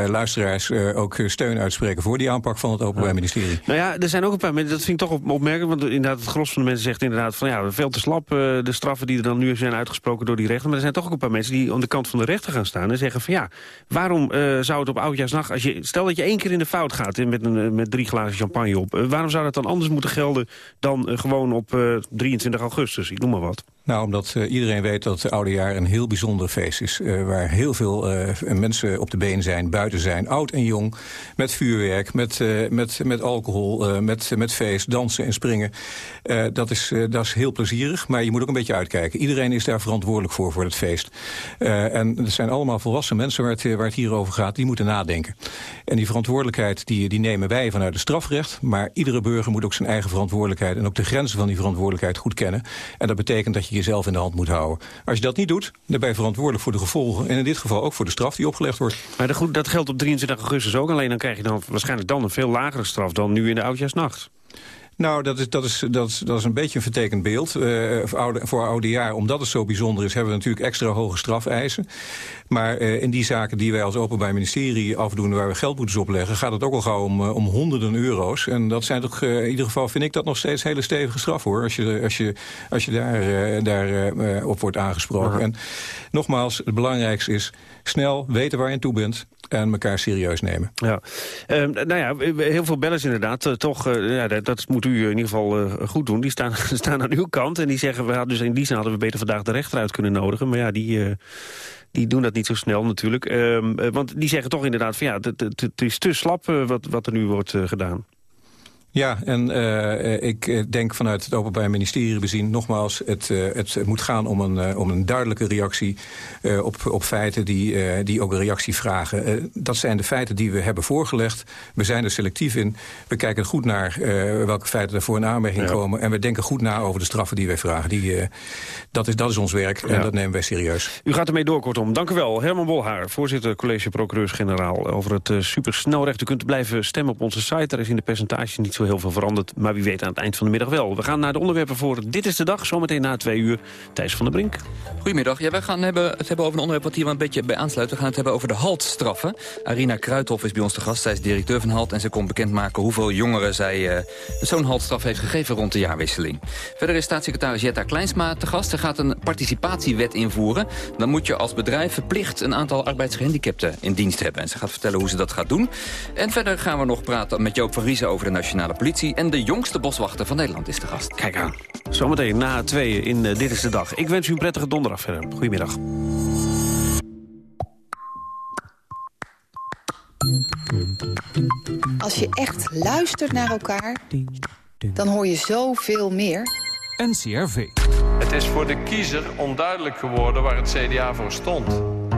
luisteraars ook steun uitspreken voor die aanpak van het Openbaar Ministerie. Nou ja, er zijn ook een paar mensen, dat vind ik toch opmerkelijk... want inderdaad, het gros van de mensen zegt inderdaad van... ja, veel te slap uh, de straffen die er dan nu zijn uitgesproken door die rechter. Maar er zijn toch ook een paar mensen die aan de kant van de rechter gaan staan... en zeggen van ja, waarom uh, zou het op oudjaarsnacht... Als je, stel dat je één keer in de fout gaat met, een, met drie glazen champagne op... Uh, waarom zou dat dan anders moeten gelden dan gewoon op 23 augustus? Ik noem maar wat. Nou, omdat uh, iedereen weet dat het oudejaar een heel bijzonder feest is. Uh, waar heel veel uh, mensen op de been zijn, buiten zijn, oud en jong. Met vuurwerk, met, met, met alcohol, met, met feest, dansen en springen. dat, is, dat is heel plezierig, maar je moet ook een beetje uitkijken. Iedereen is daar verantwoordelijk voor, voor het feest. en het zijn allemaal volwassen mensen waar het, waar het hier over gaat. Die moeten nadenken. En die verantwoordelijkheid die, die nemen wij vanuit het strafrecht. Maar iedere burger moet ook zijn eigen verantwoordelijkheid... en ook de grenzen van die verantwoordelijkheid goed kennen. En dat betekent dat je jezelf in de hand moet houden. Als je dat niet doet, dan ben je verantwoordelijk voor de gevolgen. En in dit geval ook voor de straf die opgelegd wordt. Maar dat, goed, dat geldt op 23 augustus ook. Alleen dan krijg je dan waarschijnlijk dan een veel lagere straf... dan nu in de oudjaarsnacht. Nou, dat is, dat, is, dat, is, dat is een beetje een vertekend beeld. Uh, voor, oude, voor oudejaar, omdat het zo bijzonder is... hebben we natuurlijk extra hoge strafeisen. Maar uh, in die zaken die wij als Openbaar Ministerie afdoen... waar we geldboetes opleggen, gaat het ook al gauw om, uh, om honderden euro's. En dat zijn toch, in ieder geval vind ik dat nog steeds hele stevige straf, hoor. Als je, als je, als je daar, daar op wordt aangesproken. En nogmaals, het belangrijkste is snel weten waar je aan toe bent en elkaar serieus nemen. Ja. Uh, nou ja, heel veel bellers inderdaad. Uh, toch, uh, ja, dat, dat, moet u in ieder geval goed doen. Die staan, staan aan uw kant en die zeggen... We hadden, dus in die zin hadden we beter vandaag de rechter uit kunnen nodigen. Maar ja, die, die doen dat niet zo snel natuurlijk. Ehm, want die zeggen toch inderdaad van ja, het, is te slap wat, wat er nu wordt gedaan. Ja, en uh, ik denk vanuit het Openbaar Ministerie bezien... nogmaals, het, uh, het moet gaan om een, uh, om een duidelijke reactie... op, op feiten die, die ook een reactie vragen. dat zijn de feiten die we hebben voorgelegd. We zijn er selectief in. We kijken goed naar welke feiten er voor in aanmerking ja. komen. En we denken goed na over de straffen die wij vragen. Die, dat, is, dat is ons werk en dat nemen wij serieus. U gaat ermee door, kortom. Dank u wel. Herman Bolhaar, voorzitter College Procureurs-Generaal... over het supersnelrecht. U kunt blijven stemmen op onze site. Daar is in de percentage niet zo heel veel veranderd. Maar wie weet aan het eind van de middag wel. We gaan naar de onderwerpen voor Dit is de Dag. Zometeen na twee uur. Thijs van der Brink. Goedemiddag. Ja, gaan hebben, het hebben over een onderwerp wat hier een beetje bij aansluit. We gaan het hebben over de haltstraffen. Arina Kruithof is bij ons te gast. Zij is directeur van HALT en ze komt bekendmaken hoeveel jongeren zij uh, zo'n haltstraf heeft gegeven rond de jaarwisseling. Verder is staatssecretaris Jetta Kleinsma te gast. Ze gaat een participatiewet invoeren. Dan moet je als bedrijf verplicht een aantal arbeidsgehandicapten in dienst hebben. En ze gaat vertellen hoe ze dat gaat doen. En verder gaan we nog praten met Joop van Riezen over de nationale politie. En de jongste boswachter van Nederland is te gast. Kijk aan. Zometeen na tweeën in uh, Dit is de Dag. Ik wens u een prettige donderdag verder. Goedemiddag. Als je echt luistert naar elkaar, dan hoor je zoveel meer. NCRV. Het is voor de kiezer onduidelijk geworden waar het CDA voor stond.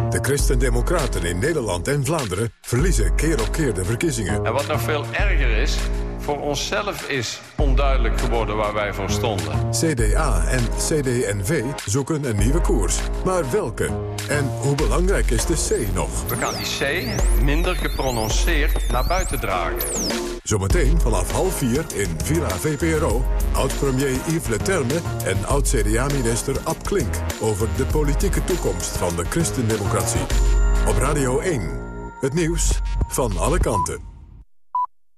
De Christen-Democraten in Nederland en Vlaanderen verliezen keer op keer de verkiezingen. En wat nog veel erger is, voor onszelf is onduidelijk geworden waar wij voor stonden. CDA en CD&V zoeken een nieuwe koers. Maar welke? En hoe belangrijk is de C nog? We gaan die C minder geprononceerd naar buiten dragen. Zometeen vanaf half vier in Villa VPRO... oud-premier Yves Leterme en oud-CDA-minister Ab Klink... over de politieke toekomst van de christendemocratie. Op Radio 1, het nieuws van alle kanten.